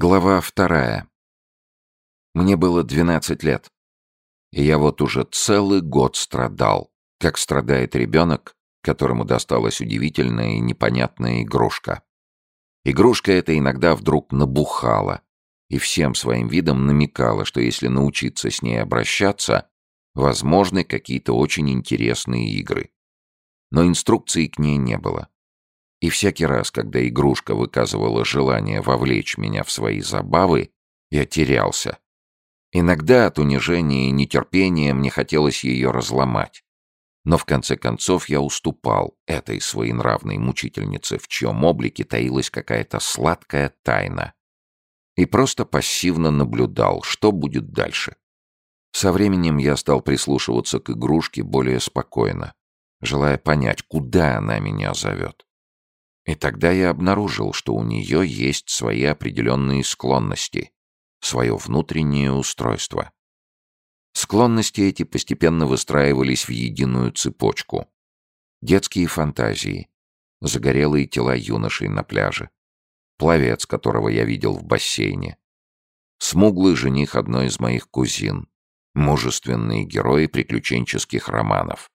Глава вторая. Мне было 12 лет. И я вот уже целый год страдал, как страдает ребенок, которому досталась удивительная и непонятная игрушка. Игрушка эта иногда вдруг набухала и всем своим видом намекала, что если научиться с ней обращаться, возможны какие-то очень интересные игры. Но инструкции к ней не было. И всякий раз, когда игрушка выказывала желание вовлечь меня в свои забавы, я терялся. Иногда от унижения и нетерпения мне хотелось ее разломать. Но в конце концов я уступал этой своенравной мучительнице, в чьем облике таилась какая-то сладкая тайна. И просто пассивно наблюдал, что будет дальше. Со временем я стал прислушиваться к игрушке более спокойно, желая понять, куда она меня зовет. И тогда я обнаружил, что у нее есть свои определенные склонности, свое внутреннее устройство. Склонности эти постепенно выстраивались в единую цепочку. Детские фантазии, загорелые тела юношей на пляже, пловец, которого я видел в бассейне, смуглый жених одной из моих кузин, мужественные герои приключенческих романов.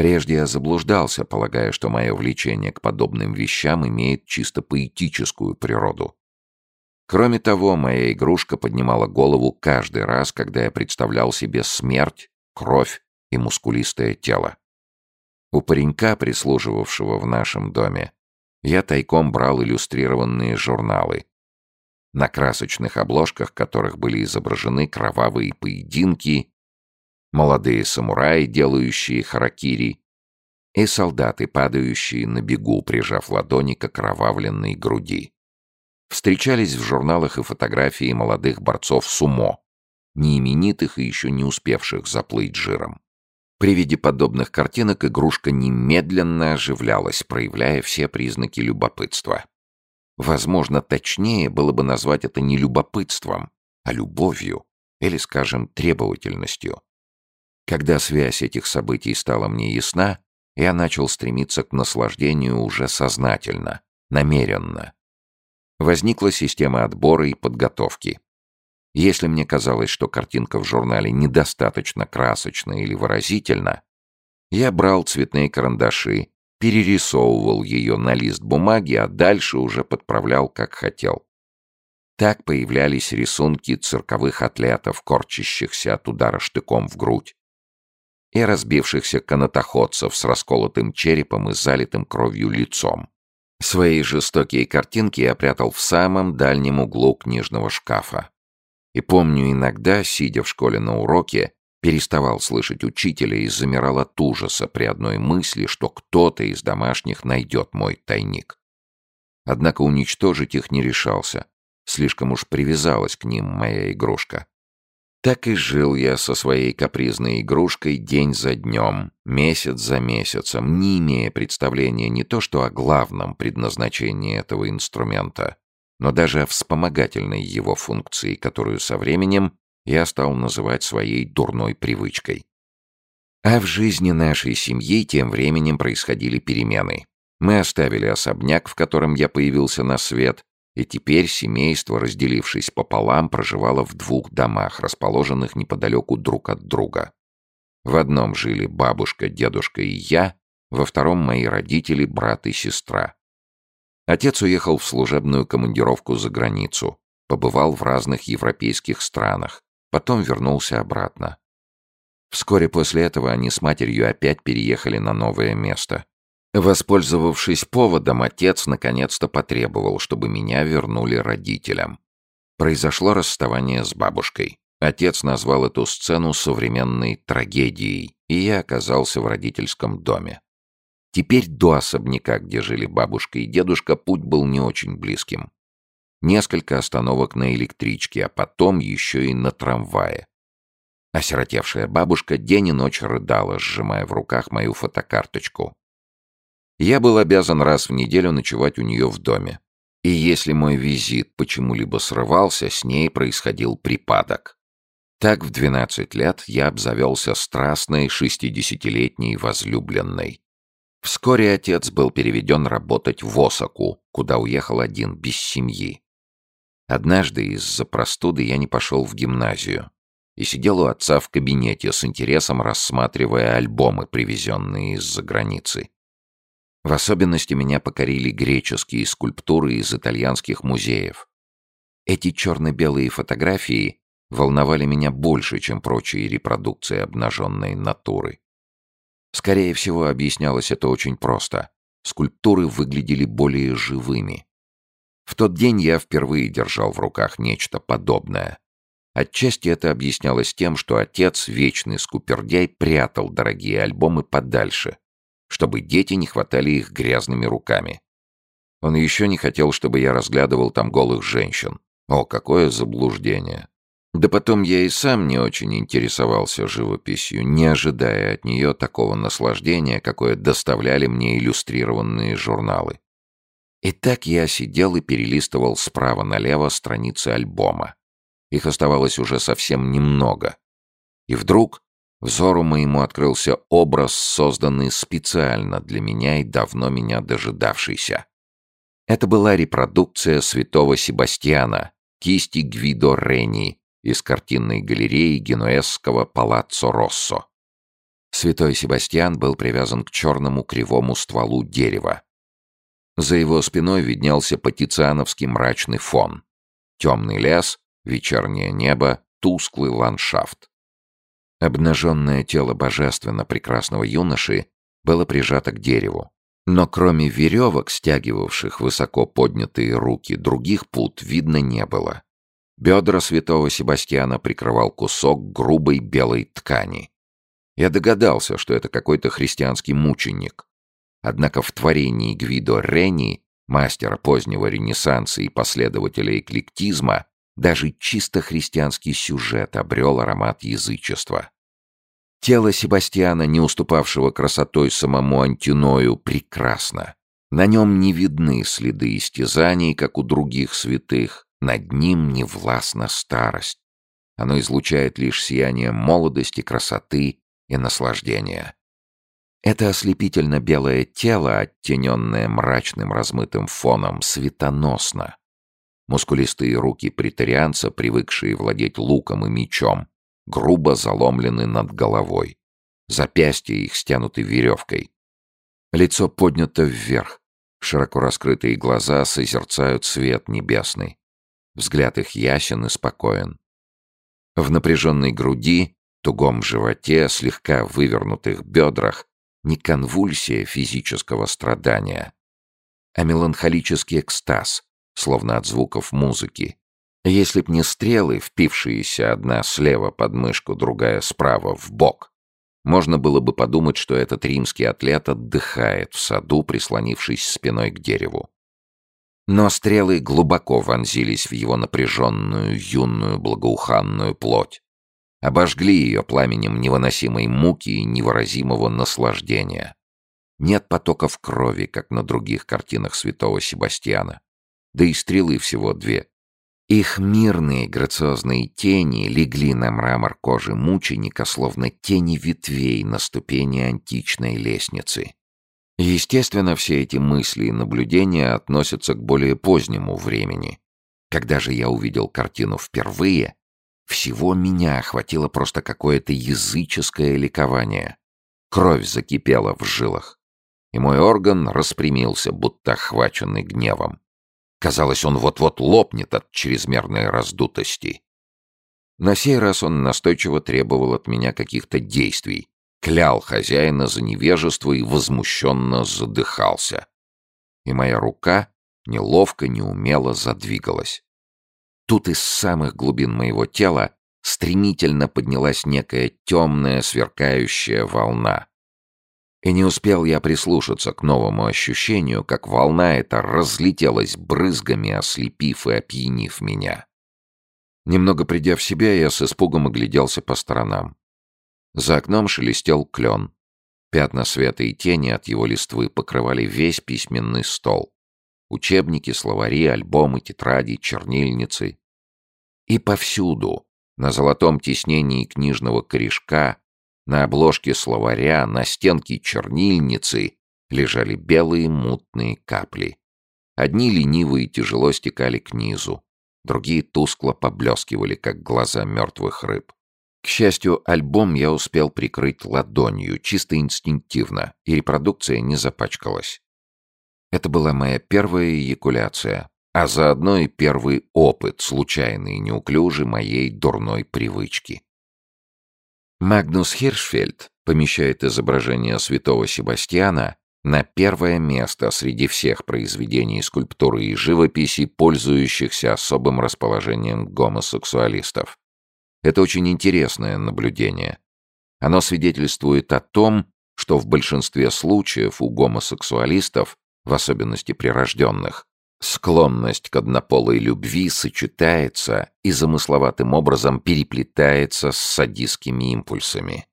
Прежде я заблуждался, полагая, что мое влечение к подобным вещам имеет чисто поэтическую природу. Кроме того, моя игрушка поднимала голову каждый раз, когда я представлял себе смерть, кровь и мускулистое тело. У паренька, прислуживавшего в нашем доме, я тайком брал иллюстрированные журналы, на красочных обложках которых были изображены кровавые поединки молодые самураи, делающие харакири, и солдаты, падающие на бегу, прижав ладони к окровавленной груди. Встречались в журналах и фотографии молодых борцов сумо, неименитых и еще не успевших заплыть жиром. При виде подобных картинок игрушка немедленно оживлялась, проявляя все признаки любопытства. Возможно, точнее было бы назвать это не любопытством, а любовью или, скажем, требовательностью. Когда связь этих событий стала мне ясна, я начал стремиться к наслаждению уже сознательно, намеренно. Возникла система отбора и подготовки. Если мне казалось, что картинка в журнале недостаточно красочна или выразительна, я брал цветные карандаши, перерисовывал ее на лист бумаги, а дальше уже подправлял, как хотел. Так появлялись рисунки цирковых атлетов, корчащихся от удара штыком в грудь, и разбившихся канатоходцев с расколотым черепом и залитым кровью лицом. Свои жестокие картинки я прятал в самом дальнем углу книжного шкафа. И помню, иногда, сидя в школе на уроке, переставал слышать учителя и замирал от ужаса при одной мысли, что кто-то из домашних найдет мой тайник. Однако уничтожить их не решался. Слишком уж привязалась к ним моя игрушка. Так и жил я со своей капризной игрушкой день за днем, месяц за месяцем, не имея представления не то что о главном предназначении этого инструмента, но даже о вспомогательной его функции, которую со временем я стал называть своей дурной привычкой. А в жизни нашей семьи тем временем происходили перемены. Мы оставили особняк, в котором я появился на свет, и теперь семейство, разделившись пополам, проживало в двух домах, расположенных неподалеку друг от друга. В одном жили бабушка, дедушка и я, во втором мои родители, брат и сестра. Отец уехал в служебную командировку за границу, побывал в разных европейских странах, потом вернулся обратно. Вскоре после этого они с матерью опять переехали на новое место. Воспользовавшись поводом, отец наконец-то потребовал, чтобы меня вернули родителям. Произошло расставание с бабушкой. Отец назвал эту сцену современной трагедией, и я оказался в родительском доме. Теперь до особняка, где жили бабушка и дедушка, путь был не очень близким. Несколько остановок на электричке, а потом еще и на трамвае. Осиротевшая бабушка день и ночь рыдала, сжимая в руках мою фотокарточку. Я был обязан раз в неделю ночевать у нее в доме. И если мой визит почему-либо срывался, с ней происходил припадок. Так в 12 лет я обзавелся страстной шестидесятилетней возлюбленной. Вскоре отец был переведен работать в Осаку, куда уехал один, без семьи. Однажды из-за простуды я не пошел в гимназию и сидел у отца в кабинете с интересом рассматривая альбомы, привезенные из-за границы. В особенности меня покорили греческие скульптуры из итальянских музеев. Эти черно-белые фотографии волновали меня больше, чем прочие репродукции обнаженной натуры. Скорее всего, объяснялось это очень просто. Скульптуры выглядели более живыми. В тот день я впервые держал в руках нечто подобное. Отчасти это объяснялось тем, что отец, вечный скупердяй, прятал дорогие альбомы подальше, чтобы дети не хватали их грязными руками. Он еще не хотел, чтобы я разглядывал там голых женщин. О, какое заблуждение! Да потом я и сам не очень интересовался живописью, не ожидая от нее такого наслаждения, какое доставляли мне иллюстрированные журналы. И так я сидел и перелистывал справа налево страницы альбома. Их оставалось уже совсем немного. И вдруг взору моему открылся образ, созданный специально для меня и давно меня дожидавшийся. Это была репродукция святого Себастьяна, кисти Гвидо Рени из картинной галереи генуэзского Палаццо Россо. Святой Себастьян был привязан к черному кривому стволу дерева. За его спиной виднелся патициановский мрачный фон. Темный лес, вечернее небо, тусклый ландшафт. Обнаженное тело божественно прекрасного юноши было прижато к дереву. Но кроме веревок, стягивавших высоко поднятые руки, других пут видно не было. Бедра святого Себастьяна прикрывал кусок грубой белой ткани. Я догадался, что это какой-то христианский мученик. Однако в творении Гвидо Рени, мастера позднего Ренессанса и последователя эклектизма, даже чисто христианский сюжет обрел аромат язычества. Тело Себастьяна, не уступавшего красотой самому Антиною, прекрасно. На нем не видны следы истязаний, как у других святых, над ним не властна старость. Оно излучает лишь сияние молодости, красоты и наслаждения. Это ослепительно белое тело, оттененное мрачным размытым фоном, светоносно. Мускулистые руки претарианца, привыкшие владеть луком и мечом, грубо заломлены над головой. Запястья их стянуты веревкой. Лицо поднято вверх. Широко раскрытые глаза созерцают свет небесный. Взгляд их ясен и спокоен. В напряженной груди, тугом животе, слегка вывернутых бедрах не конвульсия физического страдания, а меланхолический экстаз, словно от звуков музыки. Если б не стрелы, впившиеся одна слева под мышку, другая справа в бок, можно было бы подумать, что этот римский атлет отдыхает в саду, прислонившись спиной к дереву. Но стрелы глубоко вонзились в его напряженную, юную, благоуханную плоть. Обожгли ее пламенем невыносимой муки и невыразимого наслаждения. Нет потоков крови, как на других картинах святого Себастьяна да и стрелы всего две. Их мирные грациозные тени легли на мрамор кожи мученика, словно тени ветвей на ступени античной лестницы. Естественно, все эти мысли и наблюдения относятся к более позднему времени. Когда же я увидел картину впервые, всего меня охватило просто какое-то языческое ликование. Кровь закипела в жилах, и мой орган распрямился, будто охваченный гневом. Казалось, он вот-вот лопнет от чрезмерной раздутости. На сей раз он настойчиво требовал от меня каких-то действий, клял хозяина за невежество и возмущенно задыхался. И моя рука неловко, неумело задвигалась. Тут из самых глубин моего тела стремительно поднялась некая темная сверкающая волна. И не успел я прислушаться к новому ощущению, как волна эта разлетелась брызгами, ослепив и опьянив меня. Немного придя в себя, я с испугом огляделся по сторонам. За окном шелестел клен. Пятна света и тени от его листвы покрывали весь письменный стол. Учебники, словари, альбомы, тетради, чернильницы. И повсюду, на золотом тиснении книжного корешка, на обложке словаря, на стенке чернильницы лежали белые мутные капли. Одни ленивые тяжело стекали к низу, другие тускло поблескивали, как глаза мертвых рыб. К счастью, альбом я успел прикрыть ладонью, чисто инстинктивно, и репродукция не запачкалась. Это была моя первая эякуляция, а заодно и первый опыт, случайный и неуклюжий, моей дурной привычки. Магнус Хиршфельд помещает изображение святого Себастьяна на первое место среди всех произведений скульптуры и живописи, пользующихся особым расположением гомосексуалистов. Это очень интересное наблюдение. Оно свидетельствует о том, что в большинстве случаев у гомосексуалистов, в особенности прирожденных, склонность к однополой любви сочетается и замысловатым образом переплетается с садистскими импульсами.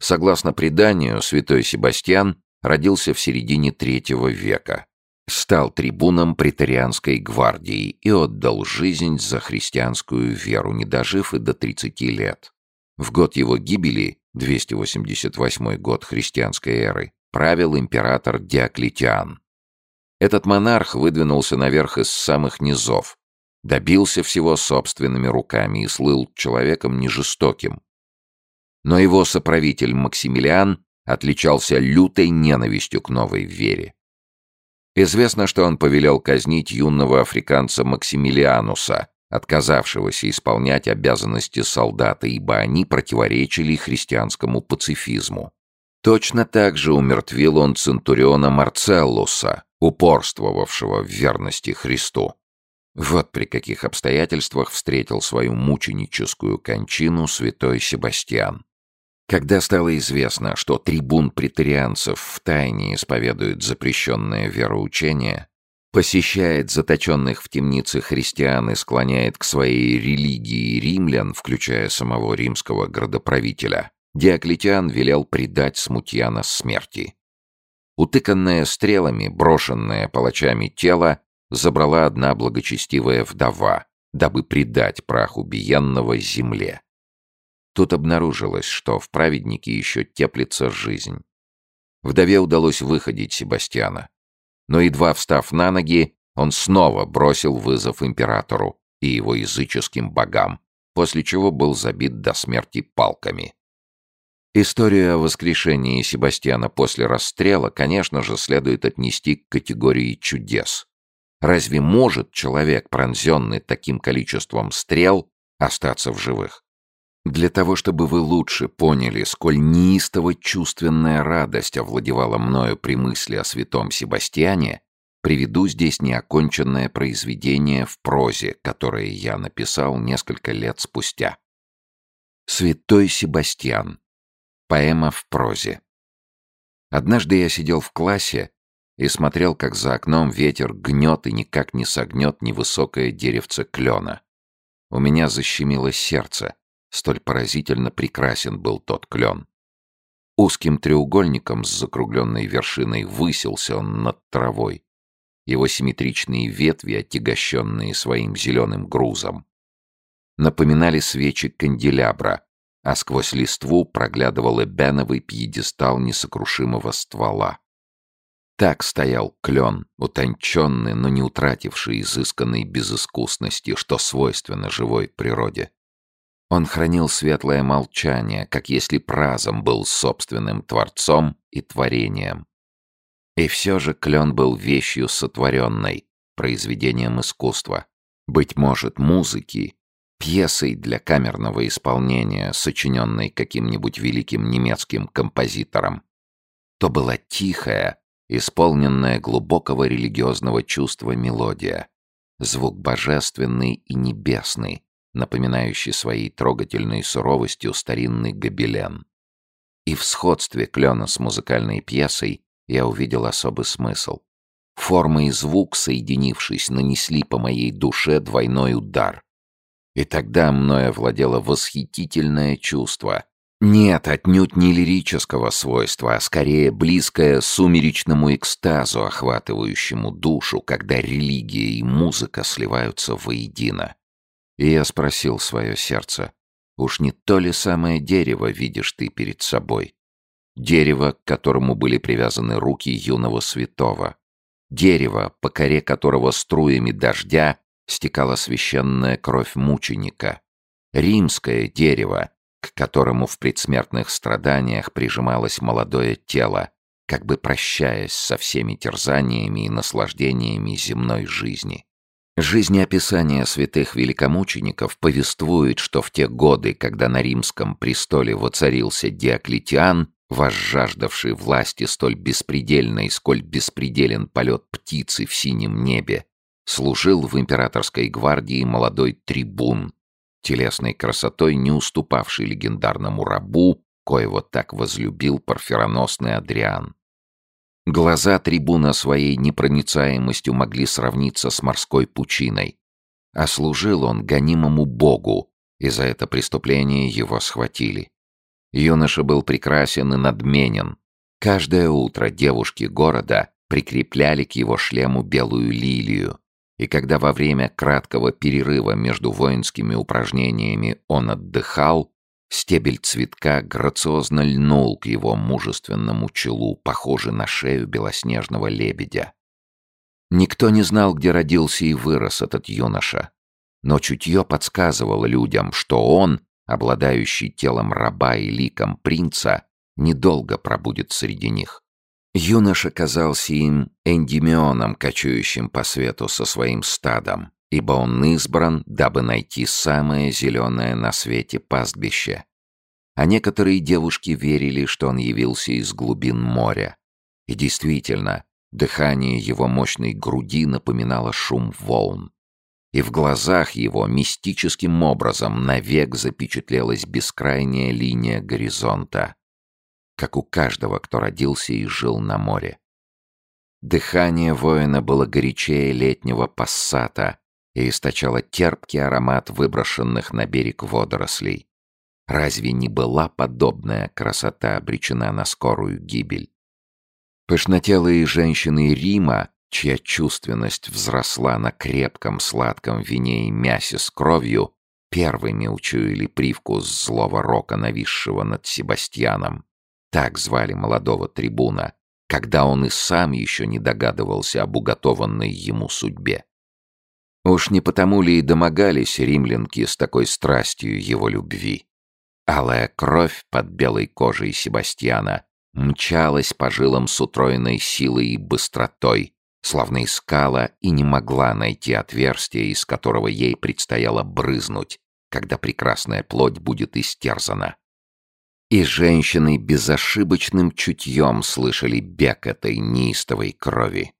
Согласно преданию, святой Себастьян родился в середине третьего века, стал трибуном претарианской гвардии и отдал жизнь за христианскую веру, не дожив и до 30 лет. В год его гибели, 288 год христианской эры, правил император Диоклетиан. Этот монарх выдвинулся наверх из самых низов, добился всего собственными руками и слыл человеком нежестоким. Но его соправитель Максимилиан отличался лютой ненавистью к новой вере. Известно, что он повелел казнить юного африканца Максимилиануса, отказавшегося исполнять обязанности солдата, ибо они противоречили христианскому пацифизму. Точно так же умертвил он центуриона Марцеллуса, упорствовавшего в верности Христу. Вот при каких обстоятельствах встретил свою мученическую кончину святой Себастьян. Когда стало известно, что трибун претарианцев втайне исповедует запрещенное вероучение, посещает заточенных в темнице христиан и склоняет к своей религии римлян, включая самого римского градоправителя, Диоклетиан велел предать смутьяна смерти. Утыканное стрелами, брошенное палачами тело, забрала одна благочестивая вдова, дабы предать прах убиенного земле. Тут обнаружилось, что в праведнике еще теплится жизнь. Вдове удалось выходить Себастьяна. Но едва встав на ноги, он снова бросил вызов императору и его языческим богам, после чего был забит до смерти палками. Историю о воскрешении Себастьяна после расстрела, конечно же, следует отнести к категории чудес. Разве может человек, пронзенный таким количеством стрел, остаться в живых? Для того, чтобы вы лучше поняли, сколь неистово чувственная радость овладевала мною при мысли о святом Себастьяне, приведу здесь неоконченное произведение в прозе, которое я написал несколько лет спустя. «Святой Себастьян. Поэма в прозе». Однажды я сидел в классе и смотрел, как за окном ветер гнет и никак не согнет невысокое деревце клена. У меня защемило сердце — Столь поразительно прекрасен был тот клен. Узким треугольником с закругленной вершиной высился он над травой. Его симметричные ветви, отягощенные своим зеленым грузом, напоминали свечи канделябра, а сквозь листву проглядывал эбеновый пьедестал несокрушимого ствола. Так стоял клен, утонченный, но не утративший изысканной безыскусности, что свойственно живой природе. Он хранил светлое молчание, как если празом был собственным творцом и творением. И все же клен был вещью сотворенной, произведением искусства. Быть может, музыки, пьесой для камерного исполнения, сочиненной каким-нибудь великим немецким композитором. То была тихая, исполненная глубокого религиозного чувства мелодия, звук божественный и небесный, напоминающий своей трогательной суровостью старинный гобелен. И в сходстве клена с музыкальной пьесой я увидел особый смысл. Форма и звук, соединившись, нанесли по моей душе двойной удар. И тогда мною овладело восхитительное чувство. Нет, отнюдь не лирического свойства, а скорее близкое сумеречному экстазу, охватывающему душу, когда религия и музыка сливаются воедино. И я спросил свое сердце, уж не то ли самое дерево видишь ты перед собой? Дерево, к которому были привязаны руки юного святого. Дерево, по коре которого струями дождя стекала священная кровь мученика. Римское дерево, к которому в предсмертных страданиях прижималось молодое тело, как бы прощаясь со всеми терзаниями и наслаждениями земной жизни. Жизнеописание святых великомучеников повествует, что в те годы, когда на римском престоле воцарился Диоклетиан, возжаждавший власти столь беспредельной, сколь беспределен полет птицы в синем небе, служил в императорской гвардии молодой трибун, телесной красотой не уступавший легендарному рабу, коего так возлюбил парфироносный Адриан. Глаза трибуна своей непроницаемостью могли сравниться с морской пучиной, а служил он гонимому богу, и за это преступление его схватили. Юноша был прекрасен и надменен. Каждое утро девушки города прикрепляли к его шлему белую лилию, и когда во время краткого перерыва между воинскими упражнениями он отдыхал, стебель цветка грациозно льнул к его мужественному челу, похожий на шею белоснежного лебедя. Никто не знал, где родился и вырос этот юноша, но чутье подсказывало людям, что он обладающий телом раба и ликом принца, недолго пробудет среди них. Юноша казался им эндимионом, кочующим по свету со своим стадом, ибо он избран, дабы найти самое зеленое на свете пастбище. А некоторые девушки верили, что он явился из глубин моря. И действительно, дыхание его мощной груди напоминало шум волн и в глазах его мистическим образом навек запечатлелась бескрайняя линия горизонта, как у каждого, кто родился и жил на море. Дыхание воина было горячее летнего пассата и источало терпкий аромат выброшенных на берег водорослей. Разве не была подобная красота обречена на скорую гибель? Пышнотелые женщины Рима чья чувственность взросла на крепком сладком вине и мясе с кровью, первыми учуяли привкус злого рока, нависшего над Себастьяном. Так звали молодого трибуна, когда он и сам еще не догадывался об уготованной ему судьбе. Уж не потому ли и домогались римлянки с такой страстью его любви? Алая кровь под белой кожей Себастьяна мчалась по жилам с утроенной силой и быстротой, словно искала и не могла найти отверстие, из которого ей предстояло брызнуть, когда прекрасная плоть будет истерзана. И женщины безошибочным чутьем слышали бег этой неистовой крови.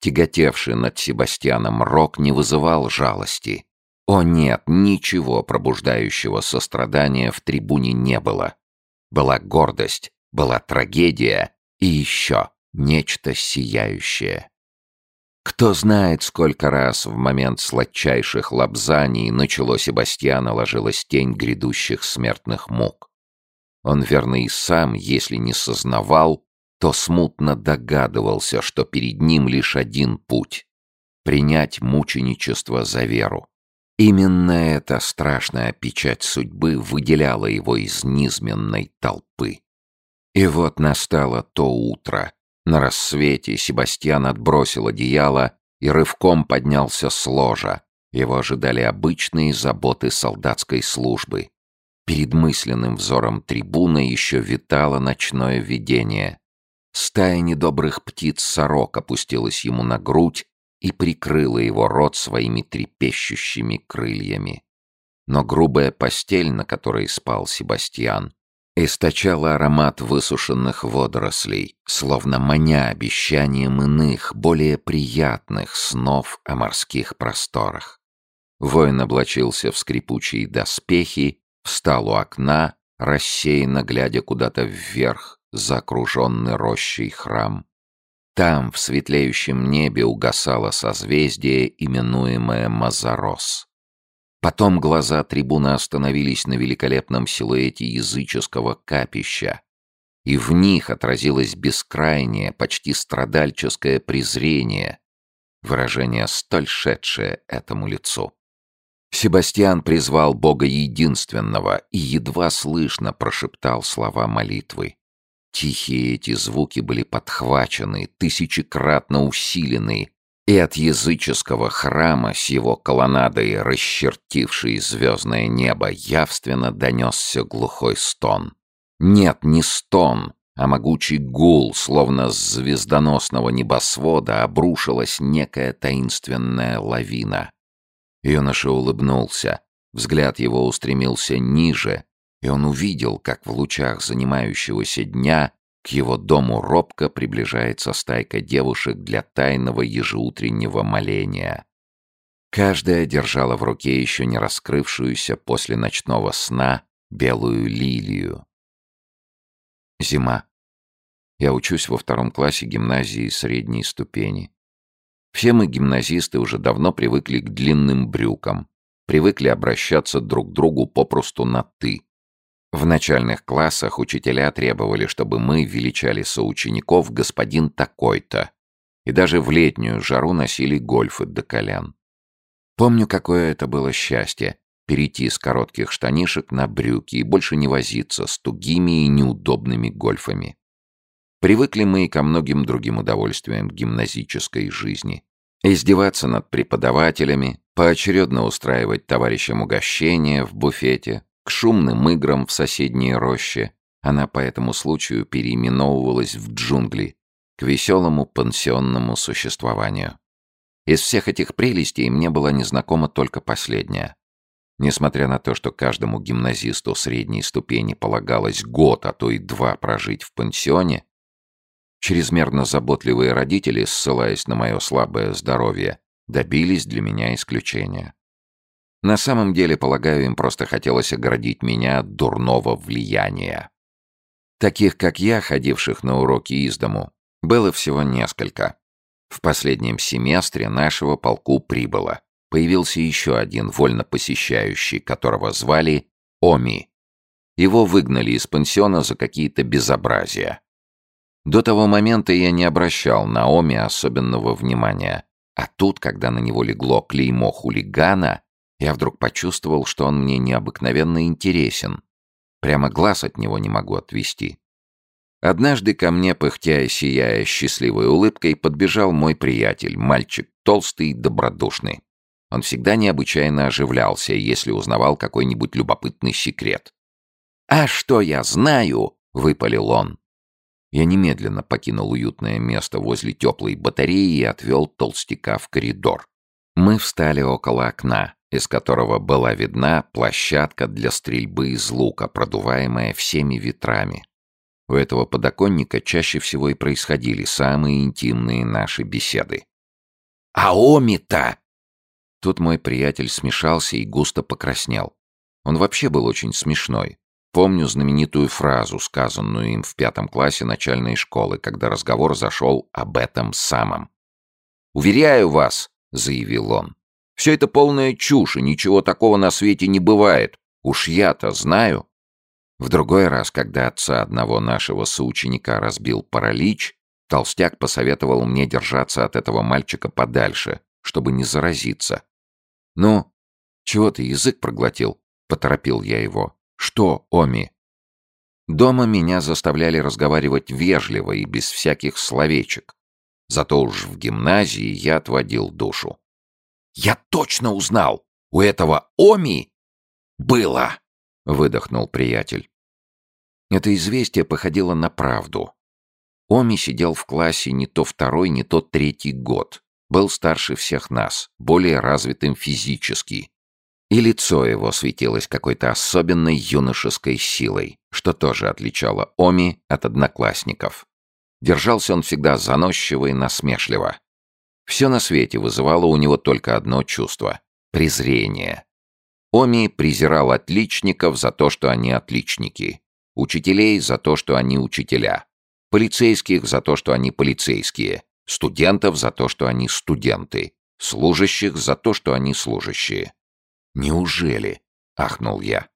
Тяготевший над Себастьяном рок не вызывал жалости. О нет, ничего пробуждающего сострадания в трибуне не было. Была гордость, была трагедия и еще нечто сияющее. Кто знает, сколько раз в момент сладчайших лапзаний начало Себастьяна ложилась тень грядущих смертных мук. Он верно и сам, если не сознавал, то смутно догадывался, что перед ним лишь один путь — принять мученичество за веру. Именно эта страшная печать судьбы выделяла его из низменной толпы. И вот настало то утро, на рассвете Себастьян отбросил одеяло и рывком поднялся с ложа. Его ожидали обычные заботы солдатской службы. Перед мысленным взором трибуна еще витало ночное видение. Стая недобрых птиц-сорок опустилась ему на грудь и прикрыла его рот своими трепещущими крыльями. Но грубая постель, на которой спал Себастьян, источала аромат высушенных водорослей, словно маня обещанием иных, более приятных снов о морских просторах. Воин облачился в скрипучие доспехи, встал у окна, рассеянно глядя куда-то вверх, за окруженный рощей храм. Там, в светлеющем небе, угасало созвездие, именуемое Мазарос. Потом глаза трибуна остановились на великолепном силуэте языческого капища, и в них отразилось бескрайнее, почти страдальческое презрение, выражение столь шедшее этому лицу. Себастьян призвал Бога Единственного и едва слышно прошептал слова молитвы. Тихие эти звуки были подхвачены, тысячекратно усилены И от языческого храма с его колоннадой, расчертившей звездное небо, явственно донесся глухой стон. Нет, не стон, а могучий гул, словно с звездоносного небосвода, обрушилась некая таинственная лавина. Юноша улыбнулся. Взгляд его устремился ниже, и он увидел, как в лучах занимающегося дня к его дому робко приближается стайка девушек для тайного ежеутреннего моления. Каждая держала в руке еще не раскрывшуюся после ночного сна белую лилию. Зима. Я учусь во втором классе гимназии средней ступени. Все мы, гимназисты, уже давно привыкли к длинным брюкам, привыкли обращаться друг к другу попросту на «ты». В начальных классах учителя требовали, чтобы мы величали соучеников господин такой-то, и даже в летнюю жару носили гольфы до колен. Помню, какое это было счастье — перейти с коротких штанишек на брюки и больше не возиться с тугими и неудобными гольфами. Привыкли мы и ко многим другим удовольствиям гимназической жизни. Издеваться над преподавателями, поочередно устраивать товарищам угощения в буфете, к шумным играм в соседней роще. Она по этому случаю переименовывалась в джунгли, к веселому пансионному существованию. Из всех этих прелестей мне была незнакома только последняя. Несмотря на то, что каждому гимназисту средней ступени полагалось год, а то и два прожить в пансионе, Чрезмерно заботливые родители, ссылаясь на мое слабое здоровье, добились для меня исключения. На самом деле, полагаю, им просто хотелось оградить меня от дурного влияния. Таких, как я, ходивших на уроки из дому, было всего несколько. В последнем семестре нашего полку прибыло. Появился еще один вольно посещающий, которого звали Оми. Его выгнали из пансиона за какие-то безобразия. До того момента я не обращал на Оми особенного внимания. А тут, когда на него легло клеймо хулигана, я вдруг почувствовал, что он мне необыкновенно интересен. Прямо глаз от него не могу отвести. Однажды ко мне, пыхтя и сияя счастливой улыбкой, подбежал мой приятель, мальчик толстый и добродушный. Он всегда необычайно оживлялся, если узнавал какой-нибудь любопытный секрет. «А что я знаю?» — выпалил он. Я немедленно покинул уютное место возле теплой батареи и отвел толстяка в коридор. Мы встали около окна, из которого была видна площадка для стрельбы из лука, продуваемая всеми ветрами. У этого подоконника чаще всего и происходили самые интимные наши беседы. «Аоми-то!» Тут мой приятель смешался и густо покраснел. Он вообще был очень смешной. Помню знаменитую фразу, сказанную им в пятом классе начальной школы, когда разговор зашел об этом самом. «Уверяю вас», — заявил он, — «все это полная чушь, и ничего такого на свете не бывает. Уж я-то знаю». В другой раз, когда отца одного нашего соученика разбил паралич, толстяк посоветовал мне держаться от этого мальчика подальше, чтобы не заразиться. «Ну, чего ты язык проглотил?» — поторопил я его. «Что, Оми?» Дома меня заставляли разговаривать вежливо и без всяких словечек. Зато уж в гимназии я отводил душу. «Я точно узнал! У этого Оми было!» — выдохнул приятель. Это известие походило на правду. Оми сидел в классе не то второй, не то третий год. Был старше всех нас, более развитым физически, и лицо его светилось какой-то особенной юношеской силой, что тоже отличало Оми от одноклассников. Держался он всегда заносчиво и насмешливо. Все на свете вызывало у него только одно чувство — презрение. Оми презирал отличников за то, что они отличники, учителей за то, что они учителя, полицейских за то, что они полицейские, студентов за то, что они студенты, служащих за то, что они служащие. «Неужели?» — ахнул я.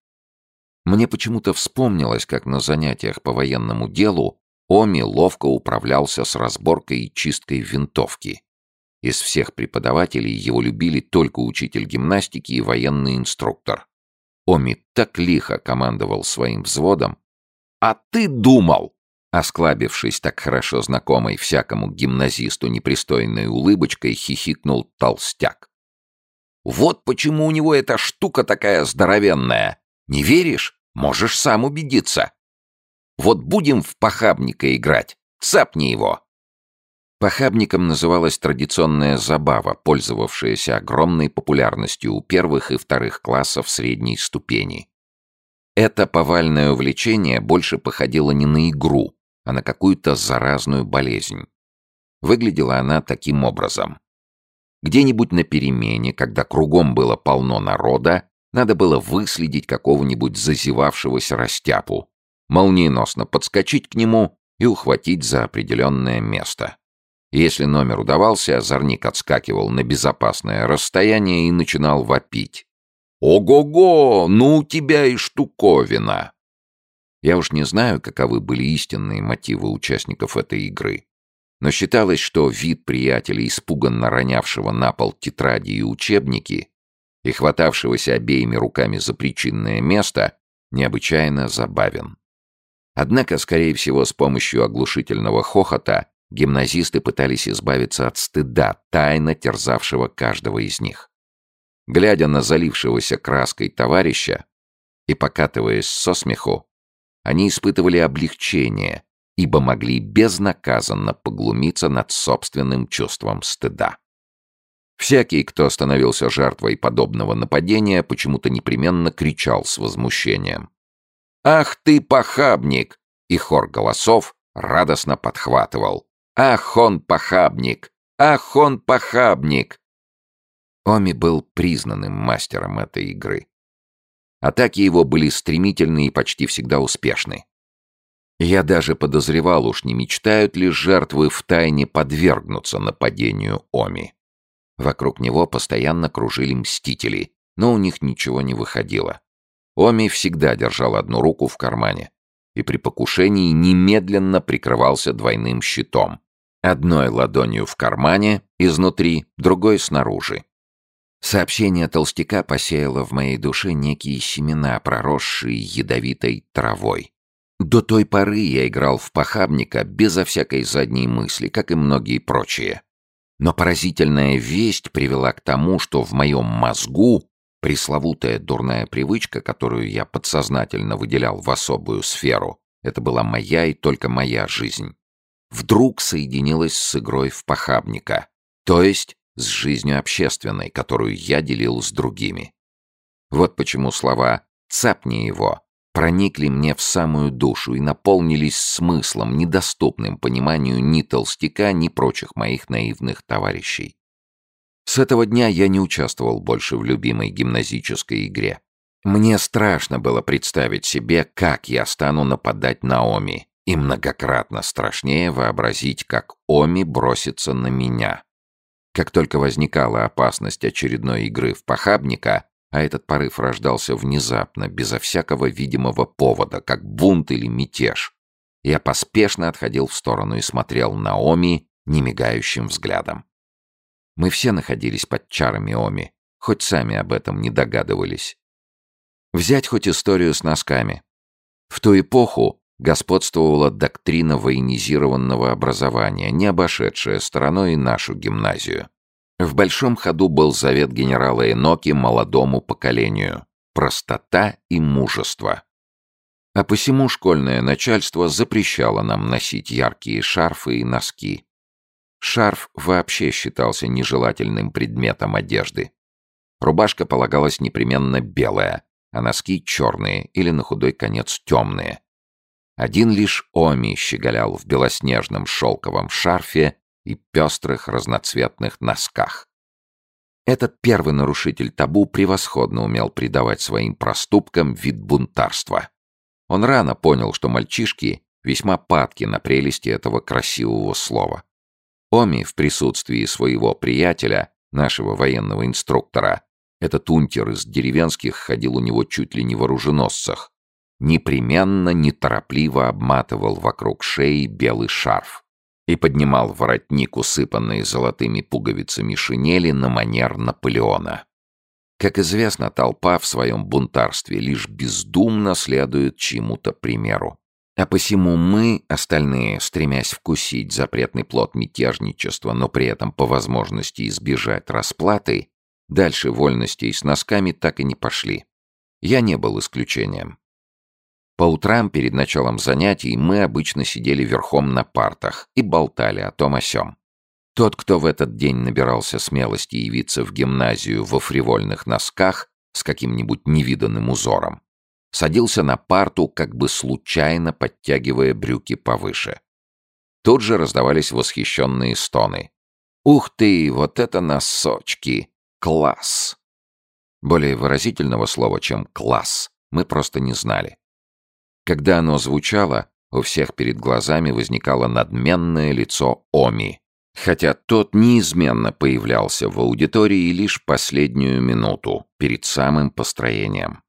Мне почему-то вспомнилось, как на занятиях по военному делу Оми ловко управлялся с разборкой и чисткой винтовки. Из всех преподавателей его любили только учитель гимнастики и военный инструктор. Оми так лихо командовал своим взводом. «А ты думал!» Осклабившись так хорошо знакомой всякому гимназисту непристойной улыбочкой, хихикнул толстяк. «Вот почему у него эта штука такая здоровенная. Не веришь? Можешь сам убедиться. Вот будем в похабника играть. Цапни его!» Похабником называлась традиционная забава, пользовавшаяся огромной популярностью у первых и вторых классов средней ступени. Это повальное увлечение больше походило не на игру, а на какую-то заразную болезнь. Выглядела она таким образом. Где-нибудь на перемене, когда кругом было полно народа, надо было выследить какого-нибудь зазевавшегося растяпу, молниеносно подскочить к нему и ухватить за определенное место. Если номер удавался, озорник отскакивал на безопасное расстояние и начинал вопить. «Ого-го! Ну у тебя и штуковина!» Я уж не знаю, каковы были истинные мотивы участников этой игры. Но считалось, что вид приятеля, испуганно ронявшего на пол тетради и учебники, и хватавшегося обеими руками за причинное место, необычайно забавен. Однако, скорее всего, с помощью оглушительного хохота гимназисты пытались избавиться от стыда, тайно терзавшего каждого из них. Глядя на залившегося краской товарища и покатываясь со смеху, они испытывали облегчение, ибо могли безнаказанно поглумиться над собственным чувством стыда. Всякий, кто становился жертвой подобного нападения, почему-то непременно кричал с возмущением. «Ах ты, похабник!» И хор голосов радостно подхватывал. «Ах он, похабник! Ах он, похабник!» Оми был признанным мастером этой игры. Атаки его были стремительны и почти всегда успешны. Я даже подозревал, уж не мечтают ли жертвы втайне подвергнуться нападению Оми. Вокруг него постоянно кружили мстители, но у них ничего не выходило. Оми всегда держал одну руку в кармане и при покушении немедленно прикрывался двойным щитом. Одной ладонью в кармане, изнутри, другой снаружи. Сообщение толстяка посеяло в моей душе некие семена, проросшие ядовитой травой. До той поры я играл в похабника безо всякой задней мысли, как и многие прочие. Но поразительная весть привела к тому, что в моем мозгу пресловутая дурная привычка, которую я подсознательно выделял в особую сферу, это была моя и только моя жизнь, вдруг соединилась с игрой в похабника, то есть с жизнью общественной, которую я делил с другими. Вот почему слова «цапни его» проникли мне в самую душу и наполнились смыслом, недоступным пониманию ни толстяка, ни прочих моих наивных товарищей. С этого дня я не участвовал больше в любимой гимназической игре. Мне страшно было представить себе, как я стану нападать на Оми, и многократно страшнее вообразить, как Оми бросится на меня. Как только возникала опасность очередной игры в похабника, а этот порыв рождался внезапно, безо всякого видимого повода, как бунт или мятеж, я поспешно отходил в сторону и смотрел на Оми немигающим взглядом. Мы все находились под чарами Оми, хоть сами об этом не догадывались. Взять хоть историю с носками. В ту эпоху господствовала доктрина военизированного образования, не обошедшая стороной нашу гимназию. В большом ходу был завет генерала Эноки молодому поколению – простота и мужество. А посему школьное начальство запрещало нам носить яркие шарфы и носки. Шарф вообще считался нежелательным предметом одежды. Рубашка полагалась непременно белая, а носки черные или на худой конец темные. Один лишь Оми щеголял в белоснежном шелковом шарфе и пестрых разноцветных носках. Этот первый нарушитель табу превосходно умел придавать своим проступкам вид бунтарства. Он рано понял, что мальчишки весьма падки на прелести этого красивого слова. Оми в присутствии своего приятеля, нашего военного инструктора, этот унтер из деревенских ходил у него чуть ли не в оруженосцах, непременно, неторопливо обматывал вокруг шеи белый шарф и поднимал воротник, усыпанный золотыми пуговицами шинели на манер Наполеона. Как известно, толпа в своем бунтарстве лишь бездумно следует чьему-то примеру. А посему мы, остальные, стремясь вкусить запретный плод мятежничества, но при этом по возможности избежать расплаты, дальше вольностей с носками так и не пошли. Я не был исключением. По утрам перед началом занятий мы обычно сидели верхом на партах и болтали о том о сём. Тот, кто в этот день набирался смелости явиться в гимназию во фривольных носках с каким-нибудь невиданным узором, садился на парту, как бы случайно подтягивая брюки повыше. Тут же раздавались восхищенные стоны. «Ух ты, вот это носочки! Класс!» Более выразительного слова, чем «класс», мы просто не знали. Когда оно звучало, у всех перед глазами возникало надменное лицо Оми, хотя тот неизменно появлялся в аудитории лишь последнюю минуту, перед самым построением.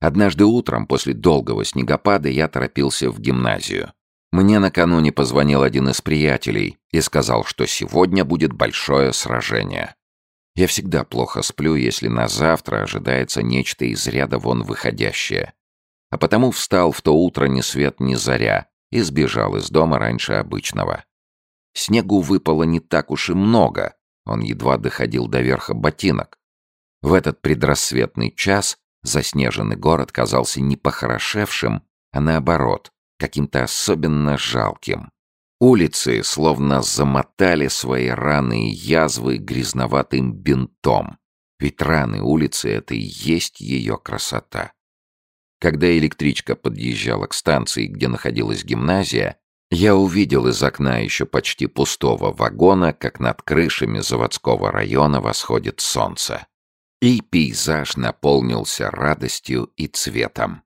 Однажды утром, после долгого снегопада, я торопился в гимназию. Мне накануне позвонил один из приятелей и сказал, что сегодня будет большое сражение. Я всегда плохо сплю, если на завтра ожидается нечто из ряда вон выходящее. А потому встал в то утро ни свет ни заря и сбежал из дома раньше обычного. Снегу выпало не так уж и много, он едва доходил до верха ботинок. В этот предрассветный час Заснеженный город казался не похорошевшим, а наоборот, каким-то особенно жалким. Улицы словно замотали свои раны и язвы грязноватым бинтом. Ведь раны улицы — это и есть ее красота. Когда электричка подъезжала к станции, где находилась гимназия, я увидел из окна еще почти пустого вагона, как над крышами заводского района восходит солнце. И пейзаж наполнился радостью и цветом.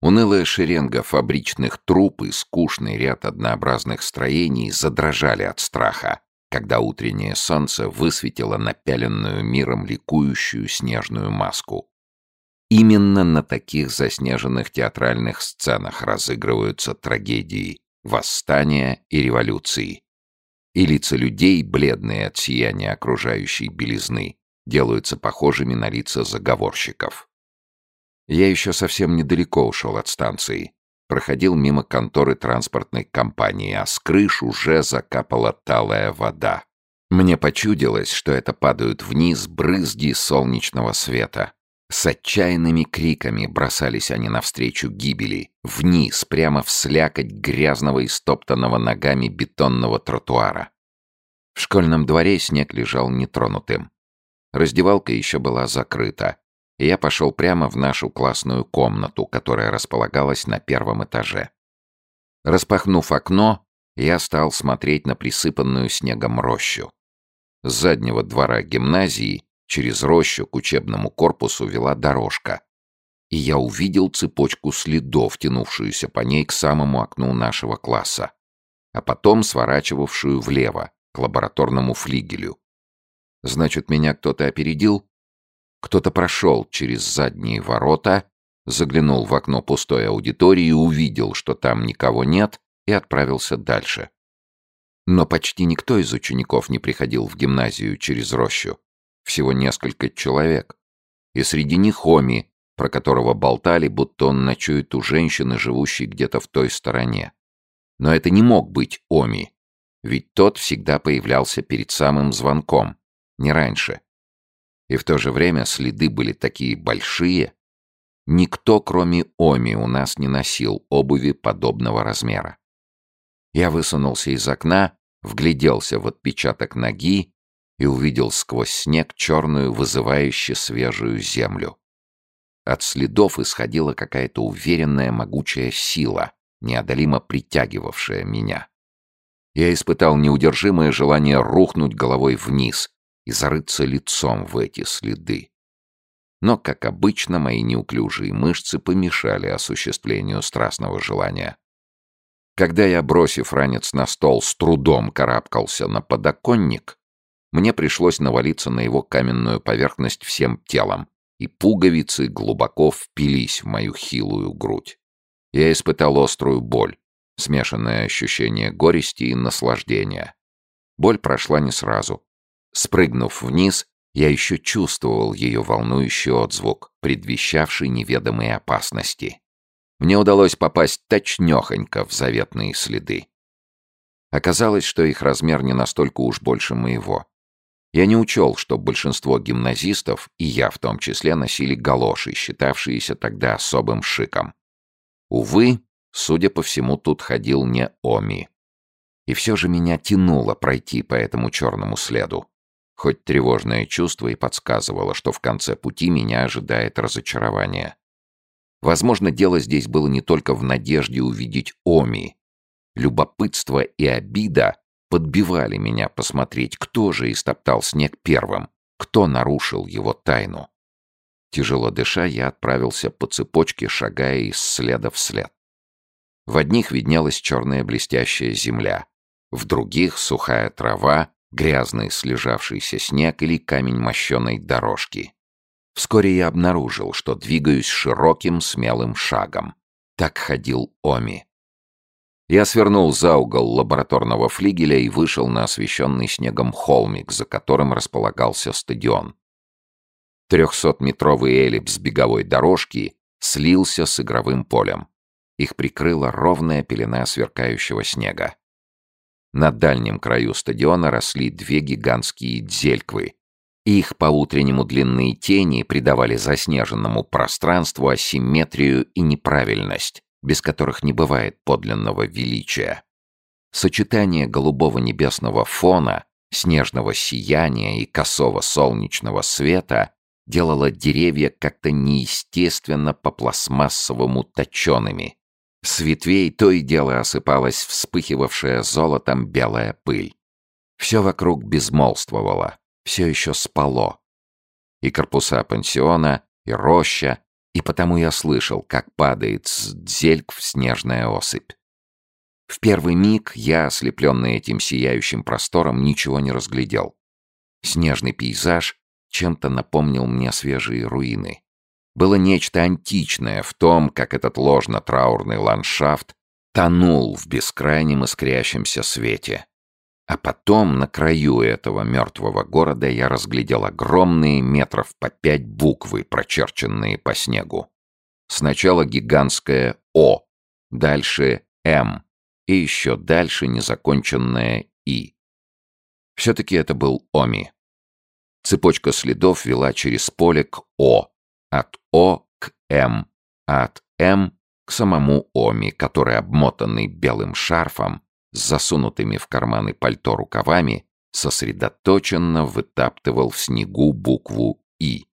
Унылая шеренга фабричных труб и скучный ряд однообразных строений задрожали от страха, когда утреннее солнце высветило напяленную миром ликующую снежную маску. Именно на таких заснеженных театральных сценах разыгрываются трагедии, восстания и революции. И лица людей, бледные от сияния окружающей белизны, делаются похожими на лица заговорщиков. Я еще совсем недалеко ушел от станции. Проходил мимо конторы транспортной компании, а с крыш уже закапала талая вода. Мне почудилось, что это падают вниз брызги солнечного света. С отчаянными криками бросались они навстречу гибели, вниз, прямо в слякоть грязного и стоптанного ногами бетонного тротуара. В школьном дворе снег лежал нетронутым. Раздевалка еще была закрыта, и я пошел прямо в нашу классную комнату, которая располагалась на первом этаже. Распахнув окно, я стал смотреть на присыпанную снегом рощу. С заднего двора гимназии через рощу к учебному корпусу вела дорожка, и я увидел цепочку следов, тянувшуюся по ней к самому окну нашего класса, а потом сворачивавшую влево, к лабораторному флигелю. Значит, меня кто-то опередил? Кто-то прошел через задние ворота, заглянул в окно пустой аудитории, увидел, что там никого нет, и отправился дальше. Но почти никто из учеников не приходил в гимназию через рощу. Всего несколько человек. И среди них Оми, про которого болтали, будто он ночует у женщины, живущей где-то в той стороне. Но это не мог быть Оми, ведь тот всегда появлялся перед самым звонком не раньше. И в то же время следы были такие большие. Никто, кроме Оми, у нас не носил обуви подобного размера. Я высунулся из окна, вгляделся в отпечаток ноги и увидел сквозь снег черную, вызывающе свежую землю. От следов исходила какая-то уверенная могучая сила, неодолимо притягивавшая меня. Я испытал неудержимое желание рухнуть головой вниз и зарыться лицом в эти следы. Но, как обычно, мои неуклюжие мышцы помешали осуществлению страстного желания. Когда я, бросив ранец на стол, с трудом карабкался на подоконник, мне пришлось навалиться на его каменную поверхность всем телом, и пуговицы глубоко впились в мою хилую грудь. Я испытал острую боль, смешанное ощущение горести и наслаждения. Боль прошла не сразу, Спрыгнув вниз, я еще чувствовал ее волнующий отзвук, предвещавший неведомые опасности. мне удалось попасть точнёхонько в заветные следы. Оказалось, что их размер не настолько уж больше моего. Я не учел, что большинство гимназистов, и я в том числе, носили галоши, считавшиеся тогда особым шиком. Увы, судя по всему, тут ходил не Оми. И все же меня тянуло пройти по этому черному следу. Хоть тревожное чувство и подсказывало, что в конце пути меня ожидает разочарование. Возможно, дело здесь было не только в надежде увидеть Оми. Любопытство и обида подбивали меня посмотреть, кто же истоптал снег первым, кто нарушил его тайну. Тяжело дыша, я отправился по цепочке, шагая из следа в след. В одних виднелась черная блестящая земля, в других — сухая трава, грязный слежавшийся снег или камень мощеной дорожки. Вскоре я обнаружил, что двигаюсь широким смелым шагом. Так ходил Оми. Я свернул за угол лабораторного флигеля и вышел на освещенный снегом холмик, за которым располагался стадион. Трехсотметровый эллипс беговой дорожки слился с игровым полем. Их прикрыла ровная пелена сверкающего снега. На дальнем краю стадиона росли две гигантские дзельквы. Их по утреннему длинные тени придавали заснеженному пространству асимметрию и неправильность без которых не бывает подлинного величия. Сочетание голубого небесного фона, снежного сияния и косого солнечного света делало деревья как-то неестественно по-пластмассовому точеными. С ветвей то и дело осыпалась вспыхивавшая золотом белая пыль. Все вокруг безмолвствовало, все еще спало. И корпуса пансиона, и роща, и потому я слышал, как падает с дзельк в снежная осыпь. В первый миг я, ослепленный этим сияющим простором, ничего не разглядел. Снежный пейзаж чем-то напомнил мне свежие руины. Было нечто античное в том, как этот ложно-траурный ландшафт тонул в бескрайнем искрящемся свете. А потом на краю этого мертвого города я разглядел огромные метров по пять буквы, прочерченные по снегу. Сначала гигантское «О», дальше «М» и еще дальше незаконченное «И». Все-таки это был Оми. Цепочка следов вела через поле к О, от О к М, а от М к самому Оми, который, обмотанный белым шарфом, с засунутыми в карманы пальто рукавами, сосредоточенно вытаптывал в снегу букву «И».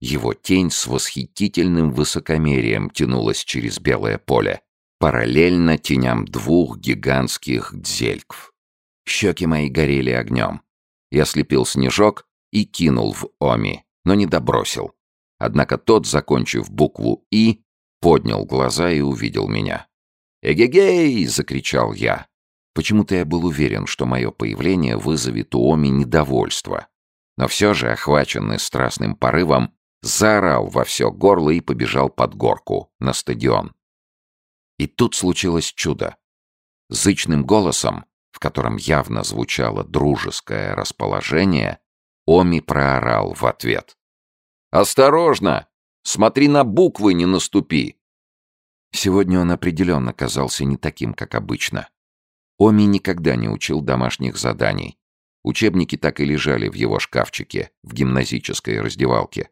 Его тень с восхитительным высокомерием тянулась через белое поле, параллельно теням двух гигантских дзелькв. Щеки мои горели огнем. Я слепил снежок и кинул в Оми, но не добросил. Однако тот, закончив букву «И», поднял глаза и увидел меня. «Эгегей!» — закричал я. Почему-то я был уверен, что мое появление вызовет у Оми недовольство. Но все же, охваченный страстным порывом, заорал во все горло и побежал под горку, на стадион. И тут случилось чудо. Зычным голосом, в котором явно звучало дружеское расположение, Оми проорал в ответ. «Осторожно! Смотри на буквы, не наступи!» Сегодня он определенно казался не таким, как обычно. Оми никогда не учил домашних заданий. Учебники так и лежали в его шкафчике, в гимназической раздевалке.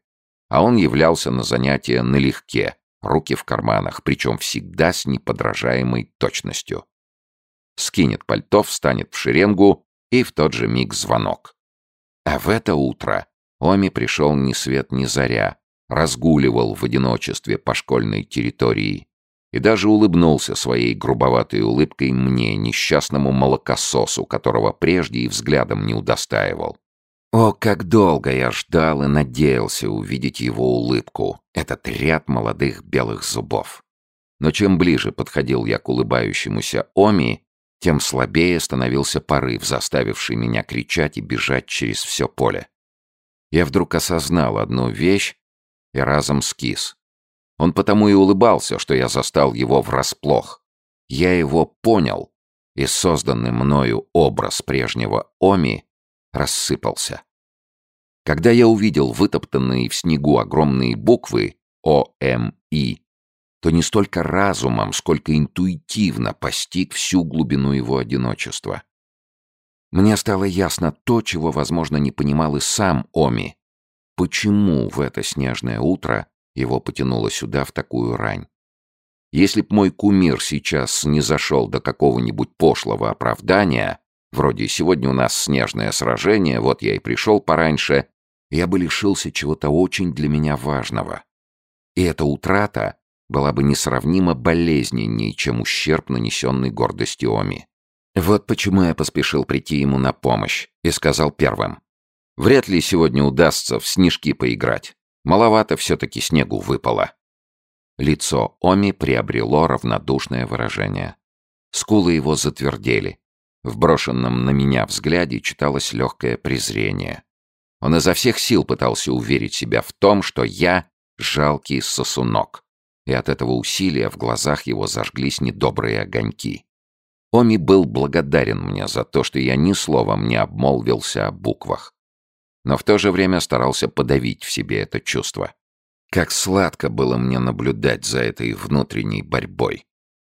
А он являлся на занятия налегке, руки в карманах, причем всегда с неподражаемой точностью. Скинет пальто, встанет в шеренгу, и в тот же миг звонок. А в это утро Оми пришел ни свет ни заря, разгуливал в одиночестве по школьной территории и даже улыбнулся своей грубоватой улыбкой мне, несчастному молокососу, которого прежде и взглядом не удостаивал. О, как долго я ждал и надеялся увидеть его улыбку, этот ряд молодых белых зубов. Но чем ближе подходил я к улыбающемуся Оми, тем слабее становился порыв, заставивший меня кричать и бежать через все поле. Я вдруг осознал одну вещь и разом скис. Он потому и улыбался, что я застал его врасплох. Я его понял, и созданный мною образ прежнего Оми рассыпался. Когда я увидел вытоптанные в снегу огромные буквы ОМИ, то не столько разумом, сколько интуитивно постиг всю глубину его одиночества. Мне стало ясно то, чего, возможно, не понимал и сам Оми. Почему в это снежное утро его потянуло сюда в такую рань? Если б мой кумир сейчас не зашел до какого-нибудь пошлого оправдания, вроде «сегодня у нас снежное сражение, вот я и пришел пораньше», я бы лишился чего-то очень для меня важного. И эта утрата была бы несравнимо болезненней, чем ущерб, нанесенный гордости Оми. Вот почему я поспешил прийти ему на помощь и сказал первым. Вряд ли сегодня удастся в снежки поиграть. Маловато все-таки снегу выпало. Лицо Оми приобрело равнодушное выражение. Скулы его затвердели. В брошенном на меня взгляде читалось легкое презрение. Он изо всех сил пытался уверить себя в том, что я — жалкий сосунок. И от этого усилия в глазах его зажглись недобрые огоньки. Оми был благодарен мне за то, что я ни словом не обмолвился о буквах. Но в то же время старался подавить в себе это чувство. Как сладко было мне наблюдать за этой внутренней борьбой.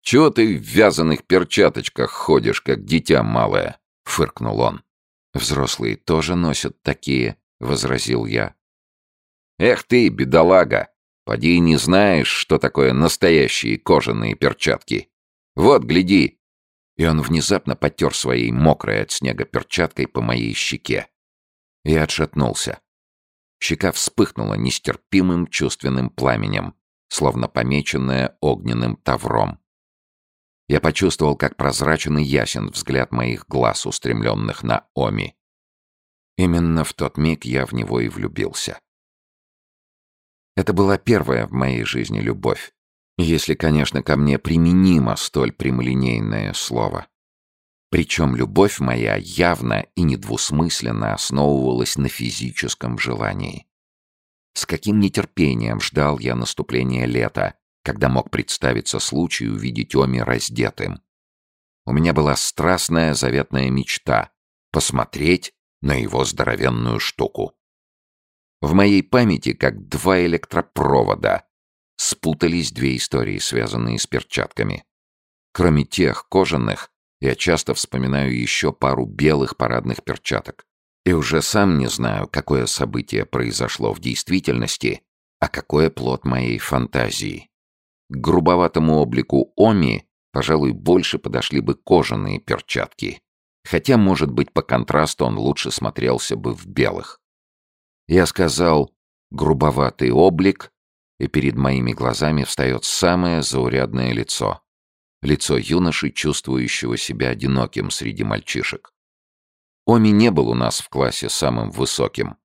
«Чего ты в вязаных перчаточках ходишь, как дитя малое?» — фыркнул он. «Взрослые тоже носят такие», — возразил я. «Эх ты, бедолага! Поди не знаешь, что такое настоящие кожаные перчатки. Вот, гляди!» И он внезапно потер своей мокрой от снега перчаткой по моей щеке. И отшатнулся. Щека вспыхнула нестерпимым чувственным пламенем, словно помеченная огненным тавром. Я почувствовал, как прозрачен и ясен взгляд моих глаз, устремленных на Оми. Именно в тот миг я в него и влюбился. Это была первая в моей жизни любовь, если, конечно, ко мне применимо столь прямолинейное слово. Причем любовь моя явно и недвусмысленно основывалась на физическом желании. С каким нетерпением ждал я наступления лета, когда мог представиться случай увидеть Оми раздетым. У меня была страстная заветная мечта — посмотреть на его здоровенную штуку. В моей памяти, как два электропровода, спутались две истории, связанные с перчатками. Кроме тех кожаных, я часто вспоминаю еще пару белых парадных перчаток. И уже сам не знаю, какое событие произошло в действительности, а какое плод моей фантазии. К грубоватому облику Оми, пожалуй, больше подошли бы кожаные перчатки. Хотя, может быть, по контрасту он лучше смотрелся бы в белых. Я сказал «грубоватый облик», и перед моими глазами встает самое заурядное лицо лицо юноши, чувствующего себя одиноким среди мальчишек. Оми не был у нас в классе самым высоким,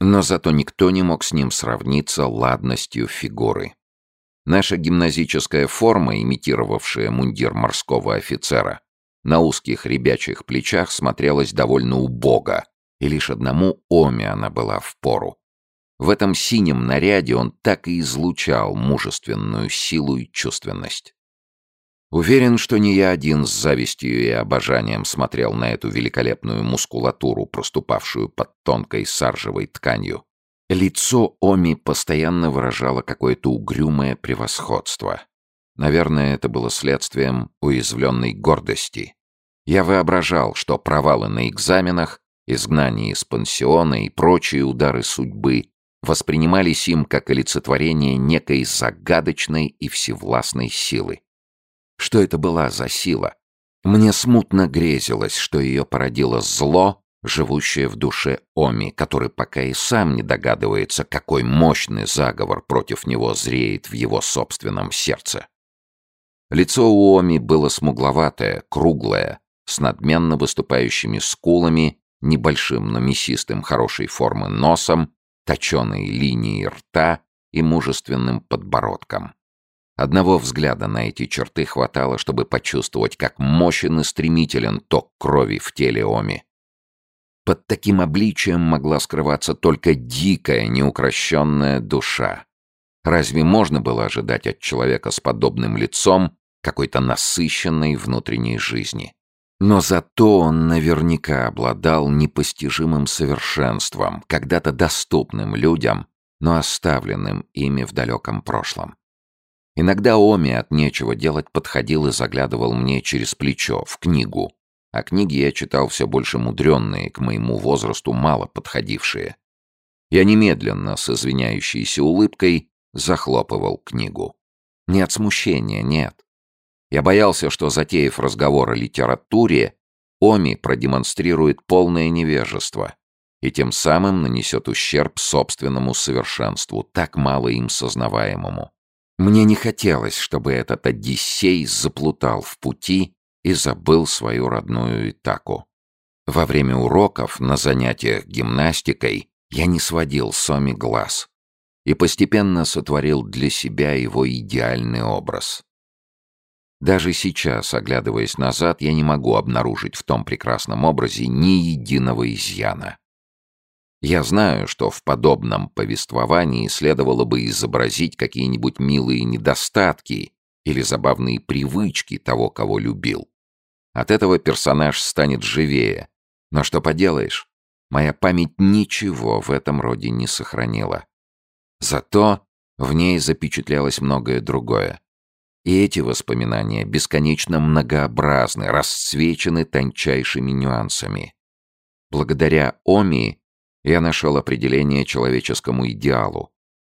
но зато никто не мог с ним сравниться ладностью фигуры. Наша гимназическая форма, имитировавшая мундир морского офицера, на узких ребячих плечах смотрелась довольно убого, и лишь одному Оми она была в пору. В этом синем наряде он так и излучал мужественную силу и чувственность. Уверен, что не я один с завистью и обожанием смотрел на эту великолепную мускулатуру, проступавшую под тонкой саржевой тканью. Лицо Оми постоянно выражало какое-то угрюмое превосходство. Наверное, это было следствием уязвленной гордости. Я воображал, что провалы на экзаменах, изгнание из пансиона и прочие удары судьбы воспринимались им как олицетворение некой загадочной и всевластной силы. Что это была за сила? Мне смутно грезилось, что ее породило зло, живущее в душе Оми, который пока и сам не догадывается, какой мощный заговор против него зреет в его собственном сердце. Лицо у Оми было смугловатое, круглое, с надменно выступающими скулами, небольшим, но мясистым хорошей формы носом, точеной линией рта и мужественным подбородком. Одного взгляда на эти черты хватало, чтобы почувствовать, как мощен и стремителен ток крови в теле Оми. Под таким обличием могла скрываться только дикая, неукрощенная душа. Разве можно было ожидать от человека с подобным лицом какой-то насыщенной внутренней жизни? Но зато он наверняка обладал непостижимым совершенством, когда-то доступным людям, но оставленным ими в далеком прошлом. Иногда Оми от нечего делать подходил и заглядывал мне через плечо, в книгу. А книги я читал все больше мудренные, к моему возрасту мало подходившие. Я немедленно, с извиняющейся улыбкой, захлопывал книгу. Не от смущения, нет. Я боялся, что, затеяв разговор о литературе, Оми продемонстрирует полное невежество и тем самым нанесет ущерб собственному совершенству, так мало им сознаваемому. Мне не хотелось, чтобы этот Одиссей заплутал в пути и забыл свою родную Итаку. Во время уроков на занятиях гимнастикой я не сводил Соми глаз и постепенно сотворил для себя его идеальный образ. Даже сейчас, оглядываясь назад, я не могу обнаружить в том прекрасном образе ни единого изъяна. Я знаю, что в подобном повествовании следовало бы изобразить какие-нибудь милые недостатки или забавные привычки того, кого любил. От этого персонаж станет живее. Но что поделаешь, моя память ничего в этом роде не сохранила. Зато в ней запечатлелось многое другое. И эти воспоминания бесконечно многообразны, расцвечены тончайшими нюансами. Благодаря Оми я нашел определение человеческому идеалу.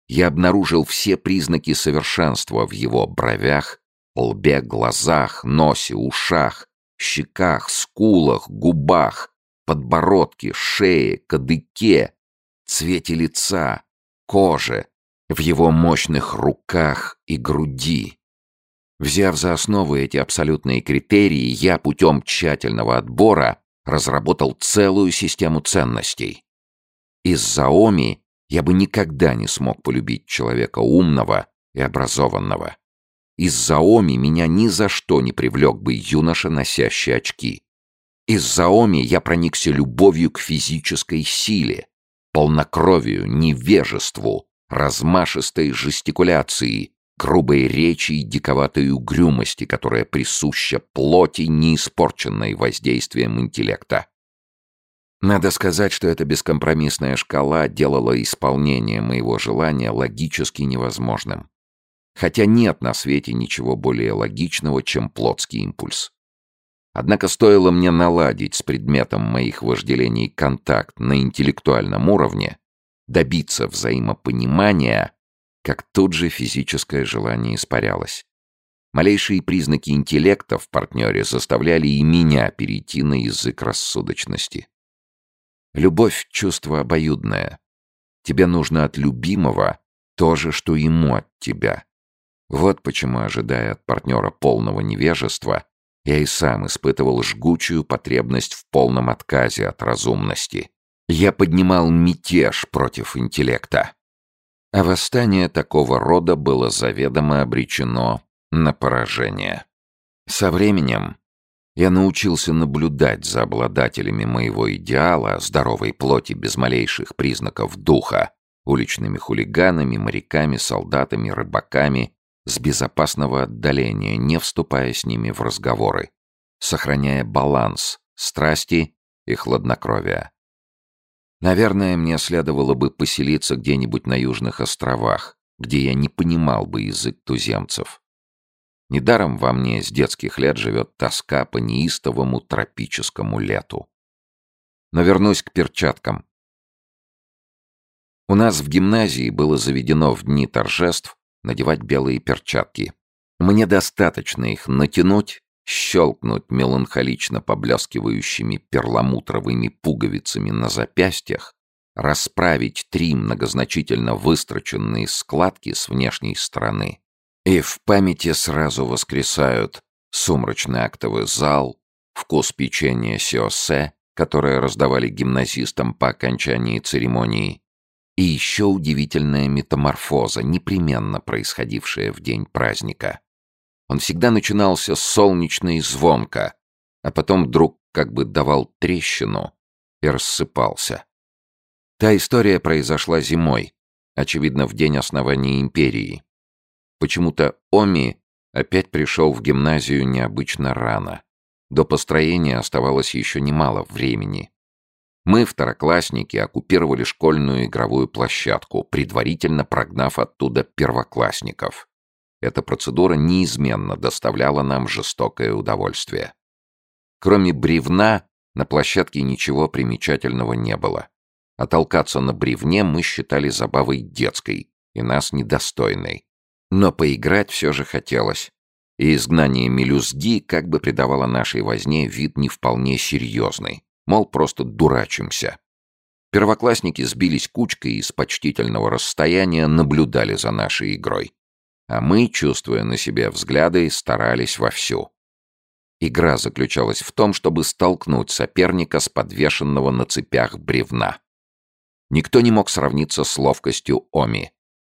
Я обнаружил все признаки совершенства в его бровях, лбе, глазах, носе, ушах, щеках, скулах, губах, подбородке, шее, кадыке, цвете лица, коже, в его мощных руках и груди. Взяв за основу эти абсолютные критерии, я путем тщательного отбора разработал целую систему ценностей. Из-за Оми я бы никогда не смог полюбить человека умного и образованного. Из-за Оми меня ни за что не привлек бы юноша, носящий очки. Из-за Оми я проникся любовью к физической силе, полнокровию, невежеству, размашистой жестикуляции, грубой речи и диковатой угрюмости, которая присуща плоти, не испорченной воздействием интеллекта. Надо сказать, что эта бескомпромиссная шкала делала исполнение моего желания логически невозможным. Хотя нет на свете ничего более логичного, чем плотский импульс. Однако стоило мне наладить с предметом моих вожделений контакт на интеллектуальном уровне, добиться взаимопонимания, как тут же физическое желание испарялось. Малейшие признаки интеллекта в партнере заставляли и меня перейти на язык рассудочности. Любовь — чувство обоюдное. Тебе нужно от любимого то же, что ему от тебя. Вот почему, ожидая от партнера полного невежества, я и сам испытывал жгучую потребность в полном отказе от разумности. Я поднимал мятеж против интеллекта. А восстание такого рода было заведомо обречено на поражение. Со временем я научился наблюдать за обладателями моего идеала, здоровой плоти без малейших признаков духа, уличными хулиганами, моряками, солдатами, рыбаками, с безопасного отдаления, не вступая с ними в разговоры, сохраняя баланс страсти и хладнокровия. Наверное, мне следовало бы поселиться где-нибудь на Южных островах, где я не понимал бы язык туземцев. Недаром во мне с детских лет живет тоска по неистовому тропическому лету. Но вернусь к перчаткам. У нас в гимназии было заведено в дни торжеств надевать белые перчатки. Мне достаточно их натянуть, щелкнуть меланхолично поблескивающими перламутровыми пуговицами на запястьях, расправить три многозначительно выстроченные складки с внешней стороны, и в памяти сразу воскресают сумрачный актовый зал, вкус печенья сиосе, которое раздавали гимназистам по окончании церемонии, и еще удивительная метаморфоза, непременно происходившая в день праздника. Он всегда начинался солнечно и звонко, а потом вдруг как бы давал трещину и рассыпался. Та история произошла зимой, очевидно, в день основания империи. Почему-то Оми опять пришел в гимназию необычно рано. До построения оставалось еще немало времени. Мы, второклассники, оккупировали школьную игровую площадку, предварительно прогнав оттуда первоклассников. Эта процедура неизменно доставляла нам жестокое удовольствие. Кроме бревна, на площадке ничего примечательного не было. А толкаться на бревне мы считали забавой детской и нас недостойной. Но поиграть все же хотелось. И изгнание мелюзги как бы придавало нашей возне вид не вполне серьезный. Мол, просто дурачимся. Первоклассники сбились кучкой и с почтительного расстояния наблюдали за нашей игрой. А мы, чувствуя на себе взгляды, старались вовсю. Игра заключалась в том, чтобы столкнуть соперника с подвешенного на цепях бревна. Никто не мог сравниться с ловкостью Оми.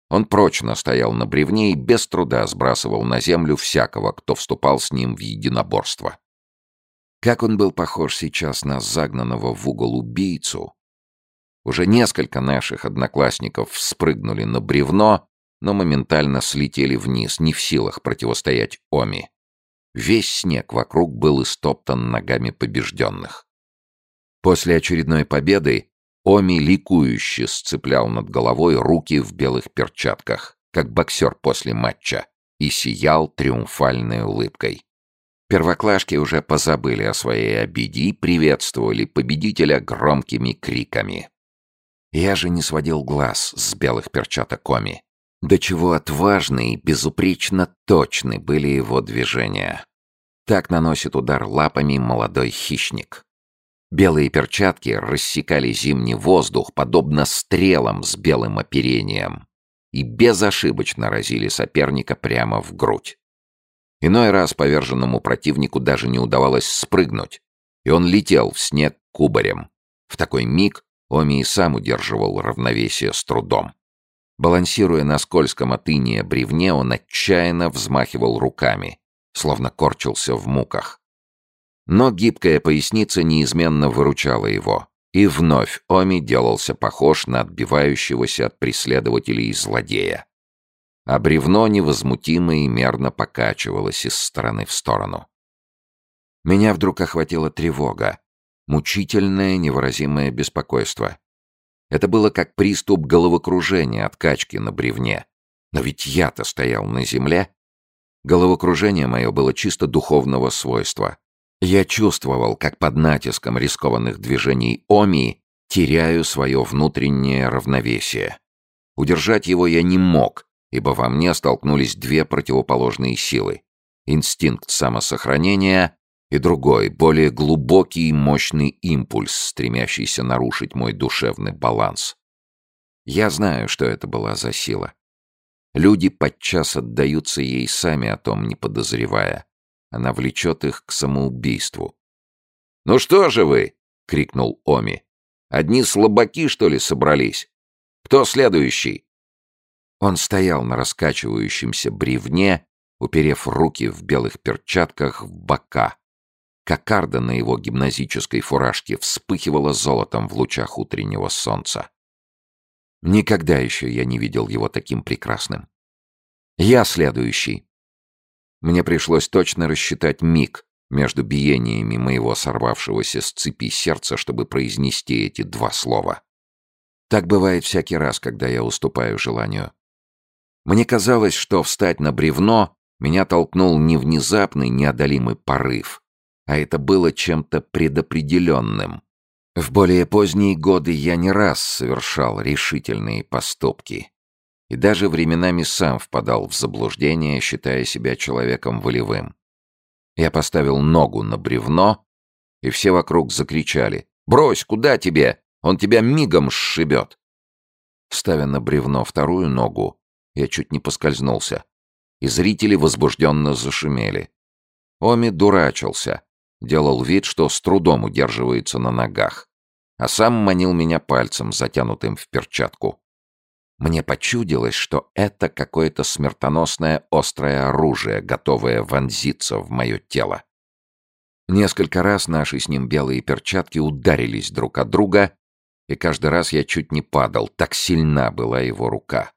Он прочно стоял на бревне и без труда сбрасывал на землю всякого, кто вступал с ним в единоборство. Как он был похож сейчас на загнанного в угол убийцу, уже несколько наших одноклассников спрыгнули на бревно, но моментально слетели вниз, не в силах противостоять Оми. Весь снег вокруг был истоптан ногами побежденных. После очередной победы Оми ликующе сцеплял над головой руки в белых перчатках, как боксер после матча, и сиял триумфальной улыбкой. Первоклашки уже позабыли о своей обиде и приветствовали победителя громкими криками. Я же не сводил глаз с белых перчаток Коми. До чего отважны и безупречно точны были его движения. Так наносит удар лапами молодой хищник. Белые перчатки рассекали зимний воздух, подобно стрелам с белым оперением, и безошибочно разили соперника прямо в грудь. Иной раз поверженному противнику даже не удавалось спрыгнуть, и он летел в снег кубарем. В такой миг Оми и сам удерживал равновесие с трудом. Балансируя на скользком от бревне, он отчаянно взмахивал руками, словно корчился в муках. Но гибкая поясница неизменно выручала его, и вновь Оми делался похож на отбивающегося от преследователей злодея. А бревно невозмутимо и мерно покачивалось из стороны в сторону. Меня вдруг охватила тревога, мучительное невыразимое беспокойство. Это было как приступ головокружения от качки на бревне. Но ведь я-то стоял на земле. Головокружение мое было чисто духовного свойства. Я чувствовал, как под натиском рискованных движений Оми теряю свое внутреннее равновесие. Удержать его я не мог, ибо во мне столкнулись две противоположные силы. Инстинкт самосохранения и другой, более глубокий и мощный импульс, стремящийся нарушить мой душевный баланс. Я знаю, что это была за сила. Люди подчас отдаются ей сами о том, не подозревая. Она влечет их к самоубийству. «Ну что же вы?» — крикнул Оми. «Одни слабаки, что ли, собрались? Кто следующий?» Он стоял на раскачивающемся бревне, уперев руки в белых перчатках в бока, Кокарда на его гимназической фуражке вспыхивала золотом в лучах утреннего солнца. Никогда еще я не видел его таким прекрасным. Я следующий. Мне пришлось точно рассчитать миг между биениями моего сорвавшегося с цепи сердца, чтобы произнести эти два слова. Так бывает всякий раз, когда я уступаю желанию. Мне казалось, что встать на бревно меня толкнул не внезапный, неодолимый порыв, а это было чем-то предопределенным. В более поздние годы я не раз совершал решительные поступки. И даже временами сам впадал в заблуждение, считая себя человеком волевым. Я поставил ногу на бревно, и все вокруг закричали «Брось, куда тебе? Он тебя мигом сшибет!» Ставя на бревно вторую ногу, я чуть не поскользнулся, и зрители возбужденно зашумели. Оми дурачился, делал вид, что с трудом удерживается на ногах, а сам манил меня пальцем, затянутым в перчатку. Мне почудилось, что это какое-то смертоносное острое оружие, готовое вонзиться в мое тело. Несколько раз наши с ним белые перчатки ударились друг от друга, и каждый раз я чуть не падал, так сильна была его рука.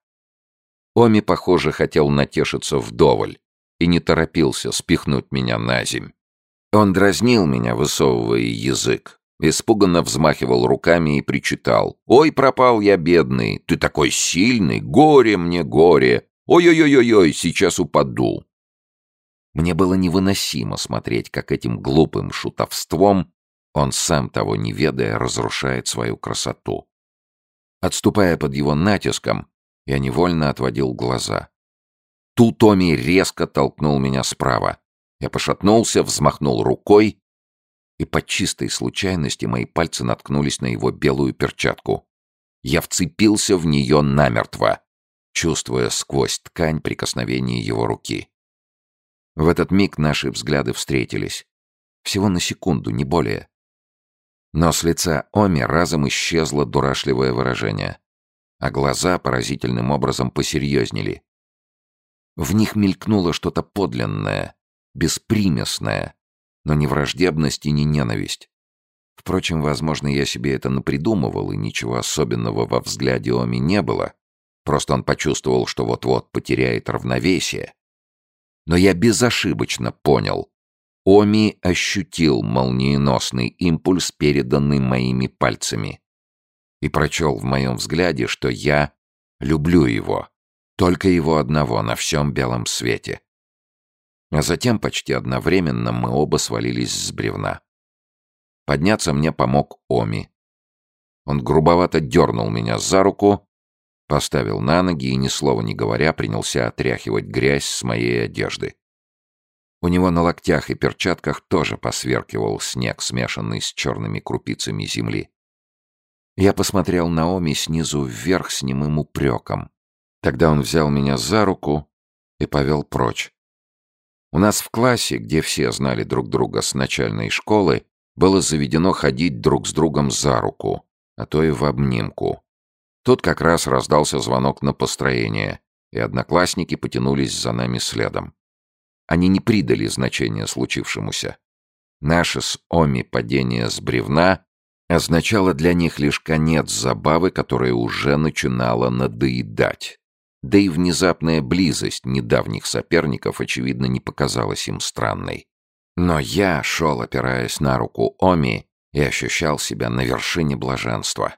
Оми, похоже, хотел натешиться вдоволь и не торопился спихнуть меня на земь. Он дразнил меня, высовывая язык, испуганно взмахивал руками и причитал. «Ой, пропал я, бедный! Ты такой сильный! Горе мне, горе! «Ой-ой-ой-ой, сейчас упаду!» Мне было невыносимо смотреть, как этим глупым шутовством он, сам того не ведая, разрушает свою красоту. Отступая под его натиском, я невольно отводил глаза. Тут Томми резко толкнул меня справа. Я пошатнулся, взмахнул рукой, и по чистой случайности мои пальцы наткнулись на его белую перчатку. Я вцепился в нее намертво, чувствуя сквозь ткань прикосновение его руки. В этот миг наши взгляды встретились. Всего на секунду, не более. Но с лица Оми разом исчезло дурашливое выражение, а глаза поразительным образом посерьезнели. В них мелькнуло что-то подлинное, беспримесное, но не враждебность и не ненависть. Впрочем, возможно, я себе это напридумывал, и ничего особенного во взгляде Оми не было. Просто он почувствовал, что вот-вот потеряет равновесие. Но я безошибочно понял. Оми ощутил молниеносный импульс, переданный моими пальцами. И прочел в моем взгляде, что я люблю его. Только его одного на всем белом свете. А затем почти одновременно мы оба свалились с бревна. Подняться мне помог Оми. Он грубовато дернул меня за руку, поставил на ноги и, ни слова не говоря, принялся отряхивать грязь с моей одежды. У него на локтях и перчатках тоже посверкивал снег, смешанный с черными крупицами земли. Я посмотрел на Оми снизу вверх с немым упреком. Тогда он взял меня за руку и повел прочь. У нас в классе, где все знали друг друга с начальной школы, было заведено ходить друг с другом за руку, а то и в обнимку. Тут как раз раздался звонок на построение, и одноклассники потянулись за нами следом. Они не придали значения случившемуся. Наше с Оми падение с бревна означало для них лишь конец забавы, которая уже начинала надоедать. Да и внезапная близость недавних соперников, очевидно, не показалась им странной. Но я шел, опираясь на руку Оми, и ощущал себя на вершине блаженства.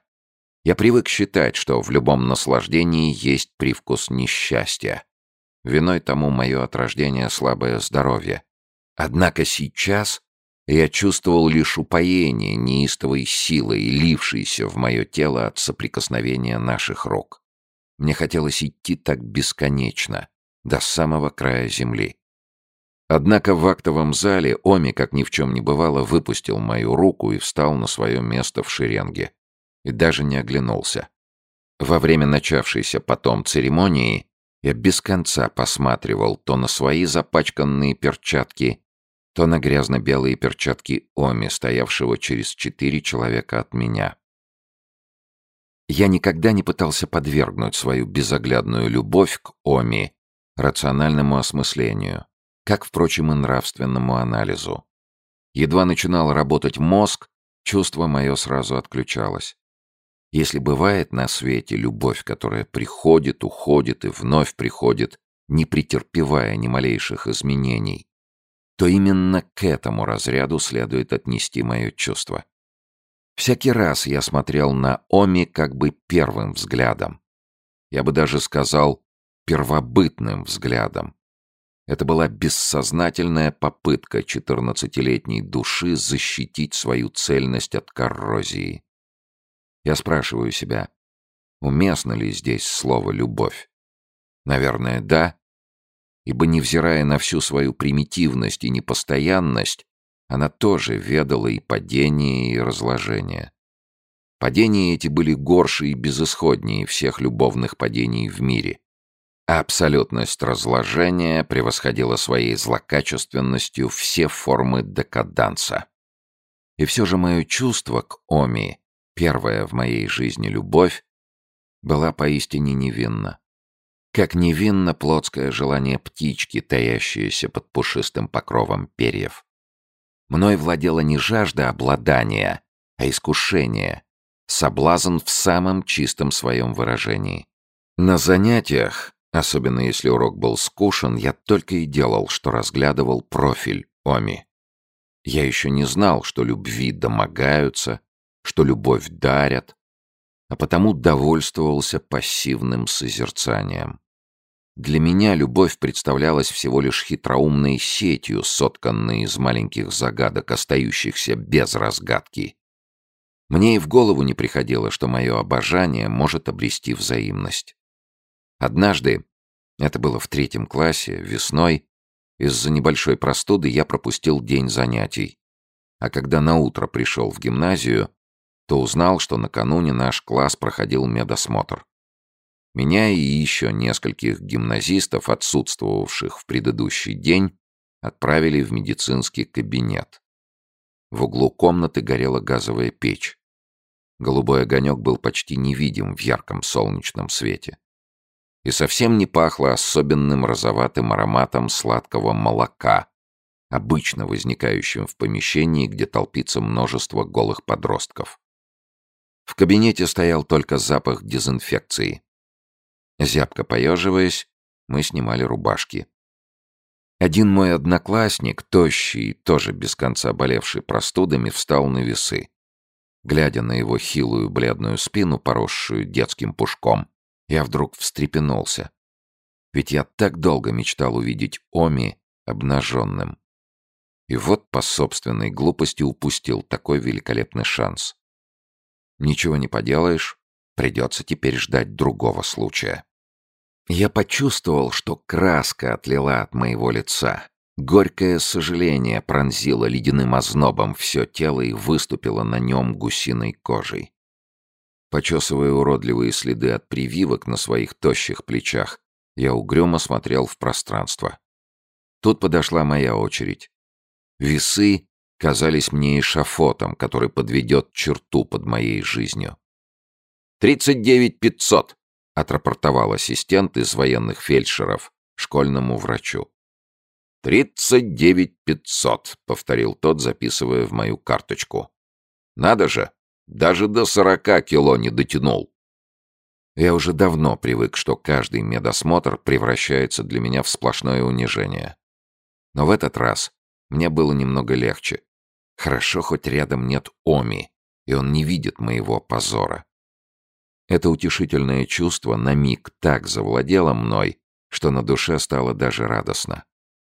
Я привык считать, что в любом наслаждении есть привкус несчастья. Виной тому мое от рождения слабое здоровье. Однако сейчас я чувствовал лишь упоение неистовой силой, лившейся в мое тело от соприкосновения наших рук. Мне хотелось идти так бесконечно, до самого края земли. Однако в актовом зале Оми, как ни в чем не бывало, выпустил мою руку и встал на свое место в шеренге. И даже не оглянулся. Во время начавшейся потом церемонии я без конца посматривал то на свои запачканные перчатки, то на грязно-белые перчатки Оми, стоявшего через четыре человека от меня. Я никогда не пытался подвергнуть свою безоглядную любовь к Оми рациональному осмыслению, как, впрочем, и нравственному анализу. Едва начинал работать мозг, чувство мое сразу отключалось. Если бывает на свете любовь, которая приходит, уходит и вновь приходит, не претерпевая ни малейших изменений, то именно к этому разряду следует отнести мое чувство. Всякий раз я смотрел на Оми как бы первым взглядом. Я бы даже сказал, первобытным взглядом. Это была бессознательная попытка четырнадцатилетней души защитить свою цельность от коррозии. Я спрашиваю себя, уместно ли здесь слово «любовь»? Наверное, да, ибо, невзирая на всю свою примитивность и непостоянность, она тоже ведала и падение, и разложение. Падения эти были горше и безысходнее всех любовных падений в мире. А абсолютность разложения превосходила своей злокачественностью все формы декаданса. И все же мое чувство к Оми, первая в моей жизни любовь, была поистине невинна. Как невинно плотское желание птички, таящееся под пушистым покровом перьев. Мной владела не жажда обладания, а искушение, соблазн в самом чистом своем выражении. На занятиях, особенно если урок был скучен, я только и делал, что разглядывал профиль Оми. Я еще не знал, что любви домогаются, что любовь дарят, а потому довольствовался пассивным созерцанием. Для меня любовь представлялась всего лишь хитроумной сетью, сотканной из маленьких загадок, остающихся без разгадки. Мне и в голову не приходило, что мое обожание может обрести взаимность. Однажды, это было в третьем классе, весной, из-за небольшой простуды я пропустил день занятий. А когда наутро пришел в гимназию, то узнал, что накануне наш класс проходил медосмотр. Меня и еще нескольких гимназистов, отсутствовавших в предыдущий день, отправили в медицинский кабинет. В углу комнаты горела газовая печь. Голубой огонек был почти невидим в ярком солнечном свете. И совсем не пахло особенным розоватым ароматом сладкого молока, обычно возникающим в помещении, где толпится множество голых подростков. В кабинете стоял только запах дезинфекции. Зябко поеживаясь, мы снимали рубашки. Один мой одноклассник, тощий, тоже без конца болевший простудами, встал на весы. Глядя на его хилую бледную спину, поросшую детским пушком, я вдруг встрепенулся. Ведь я так долго мечтал увидеть Оми обнаженным. И вот по собственной глупости упустил такой великолепный шанс. Ничего не поделаешь, придется теперь ждать другого случая. Я почувствовал, что краска отлила от моего лица. Горькое сожаление пронзило ледяным ознобом все тело и выступило на нем гусиной кожей. Почесывая уродливые следы от прививок на своих тощих плечах, я угрюмо смотрел в пространство. Тут подошла моя очередь. Весы казались мне эшафотом, который подведет черту под моей жизнью. «Тридцать девять пятьсот!» — отрапортовал ассистент из военных фельдшеров школьному врачу. «Тридцать девять пятьсот», — повторил тот, записывая в мою карточку. «Надо же, даже до сорока кило не дотянул». Я уже давно привык, что каждый медосмотр превращается для меня в сплошное унижение. Но в этот раз мне было немного легче. Хорошо, хоть рядом нет Оми, и он не видит моего позора. Это утешительное чувство на миг так завладело мной, что на душе стало даже радостно.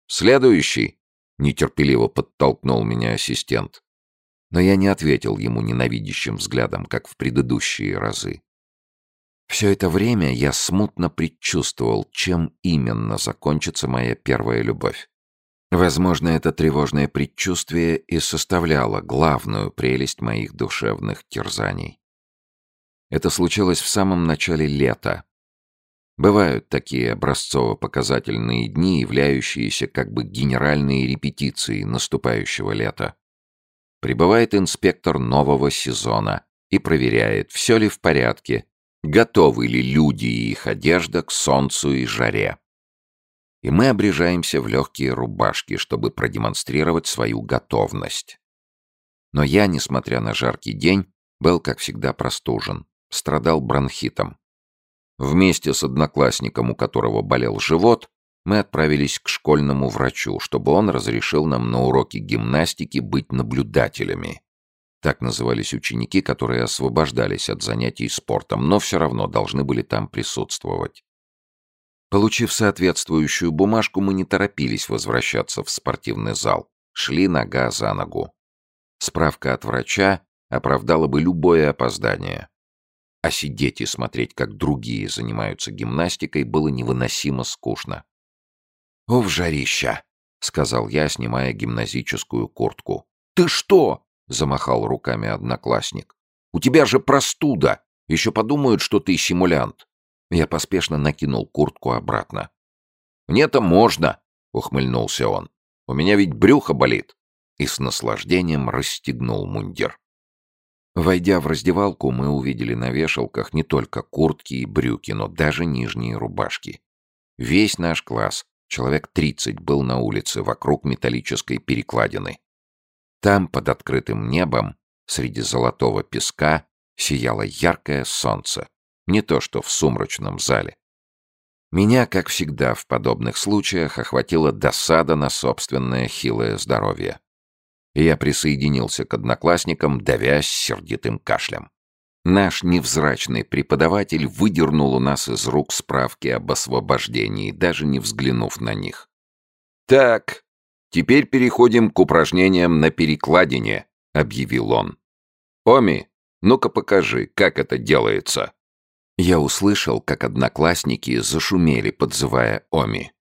«Следующий!» — нетерпеливо подтолкнул меня ассистент. Но я не ответил ему ненавидящим взглядом, как в предыдущие разы. Все это время я смутно предчувствовал, чем именно закончится моя первая любовь. Возможно, это тревожное предчувствие и составляло главную прелесть моих душевных терзаний. Это случилось в самом начале лета. Бывают такие образцово-показательные дни, являющиеся как бы генеральной репетицией наступающего лета. Прибывает инспектор нового сезона и проверяет, все ли в порядке, готовы ли люди и их одежда к солнцу и жаре и мы обрежаемся в легкие рубашки, чтобы продемонстрировать свою готовность. Но я, несмотря на жаркий день, был, как всегда, простужен, страдал бронхитом. Вместе с одноклассником, у которого болел живот, мы отправились к школьному врачу, чтобы он разрешил нам на уроке гимнастики быть наблюдателями. Так назывались ученики, которые освобождались от занятий спортом, но все равно должны были там присутствовать. Получив соответствующую бумажку, мы не торопились возвращаться в спортивный зал. Шли нога за ногу. Справка от врача оправдала бы любое опоздание. А сидеть и смотреть, как другие занимаются гимнастикой, было невыносимо скучно. «О, жарища!» — сказал я, снимая гимназическую куртку. «Ты что?» — замахал руками одноклассник. «У тебя же простуда! Еще подумают, что ты симулянт!» Я поспешно накинул куртку обратно. «Мне-то можно!» — ухмыльнулся он. «У меня ведь брюхо болит!» И с наслаждением расстегнул мундир. Войдя в раздевалку, мы увидели на вешалках не только куртки и брюки, но даже нижние рубашки. Весь наш класс, человек тридцать, был на улице вокруг металлической перекладины. Там, под открытым небом, среди золотого песка, сияло яркое солнце. Не то что в сумрачном зале. Меня, как всегда в подобных случаях, охватила досада на собственное хилое здоровье. И я присоединился к одноклассникам, давясь сердитым кашлем. Наш невзрачный преподаватель выдернул у нас из рук справки об освобождении, даже не взглянув на них. «Так, теперь переходим к упражнениям на перекладине», — объявил он. «Оми, ну-ка покажи, как это делается». Я услышал, как одноклассники зашумели, подзывая Оми.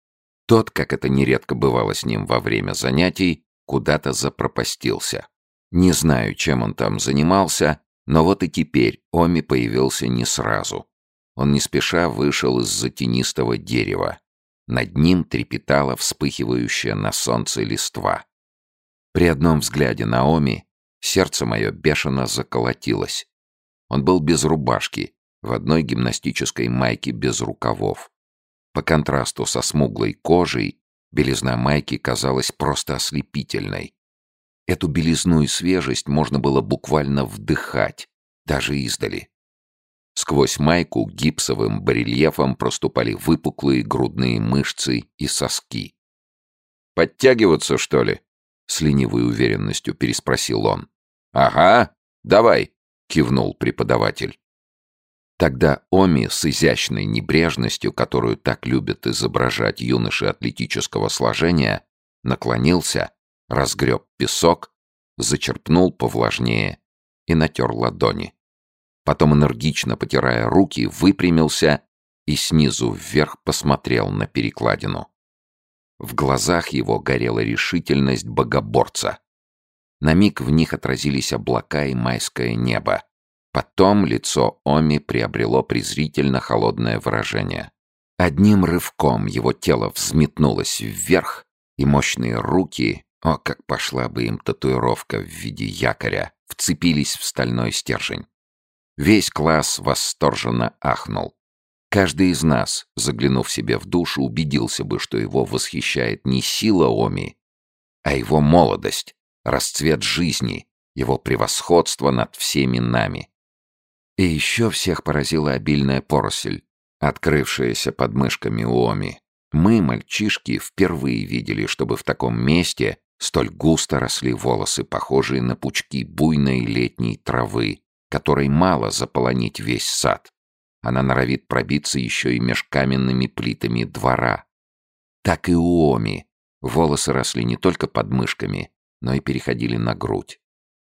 Тот, как это нередко бывало с ним во время занятий, куда-то запропастился. Не знаю, чем он там занимался, но вот и теперь Оми появился не сразу. Он не спеша вышел из-за тенистого дерева. Над ним трепетала вспыхивающая на солнце листва. При одном взгляде на Оми сердце мое бешено заколотилось. Он был без рубашки, в одной гимнастической майке без рукавов. По контрасту со смуглой кожей, белизна майки казалась просто ослепительной. Эту белизну и свежесть можно было буквально вдыхать, даже издали. Сквозь майку гипсовым барельефом проступали выпуклые грудные мышцы и соски. «Подтягиваться, что ли?» — с ленивой уверенностью переспросил он. «Ага, давай», — кивнул преподаватель. Тогда Оми с изящной небрежностью, которую так любят изображать юноши атлетического сложения, наклонился разгреб песок, зачерпнул повлажнее и натер ладони. Потом, энергично потирая руки, выпрямился и снизу вверх посмотрел на перекладину. В глазах его горела решительность богоборца. На миг в них отразились облака и майское небо. Потом лицо Оми приобрело презрительно холодное выражение. Одним рывком его тело взметнулось вверх, и мощные руки о, как пошла бы им татуировка в виде якоря, вцепились в стальной стержень. Весь класс восторженно ахнул. Каждый из нас, заглянув себе в душу, убедился бы, что его восхищает не сила Оми, а его молодость, расцвет жизни, его превосходство над всеми нами. И еще всех поразила обильная поросль, открывшаяся под мышками у Оми. Мы, мальчишки, впервые видели, чтобы в таком месте Столь густо росли волосы, похожие на пучки буйной летней травы, которой мало заполонить весь сад. Она норовит пробиться еще и меж каменными плитами двора. Так и у Оми. Волосы росли не только под мышками, но и переходили на грудь.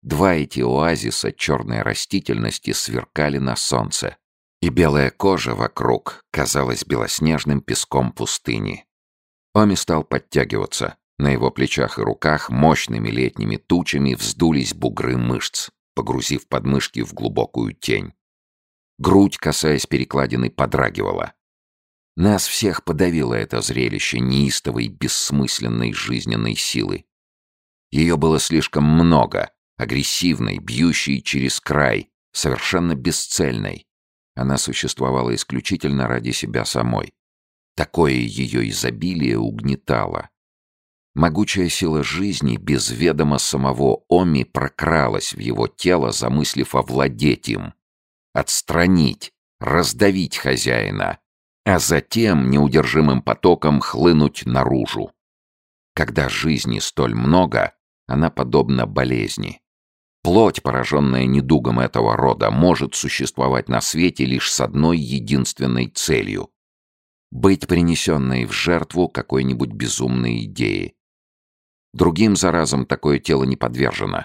Два эти оазиса черной растительности сверкали на солнце, и белая кожа вокруг казалась белоснежным песком пустыни. Оми стал подтягиваться. На его плечах и руках мощными летними тучами вздулись бугры мышц, погрузив подмышки в глубокую тень. Грудь, касаясь перекладины, подрагивала. Нас всех подавило это зрелище неистовой, бессмысленной жизненной силы. Ее было слишком много, агрессивной, бьющей через край, совершенно бесцельной. Она существовала исключительно ради себя самой. Такое ее изобилие угнетало. Могучая сила жизни без ведома самого Оми прокралась в его тело, замыслив овладеть им, отстранить, раздавить хозяина, а затем неудержимым потоком хлынуть наружу. Когда жизни столь много, она подобна болезни. Плоть, пораженная недугом этого рода, может существовать на свете лишь с одной единственной целью — быть принесенной в жертву какой-нибудь безумной идеи. Другим заразам такое тело не подвержено.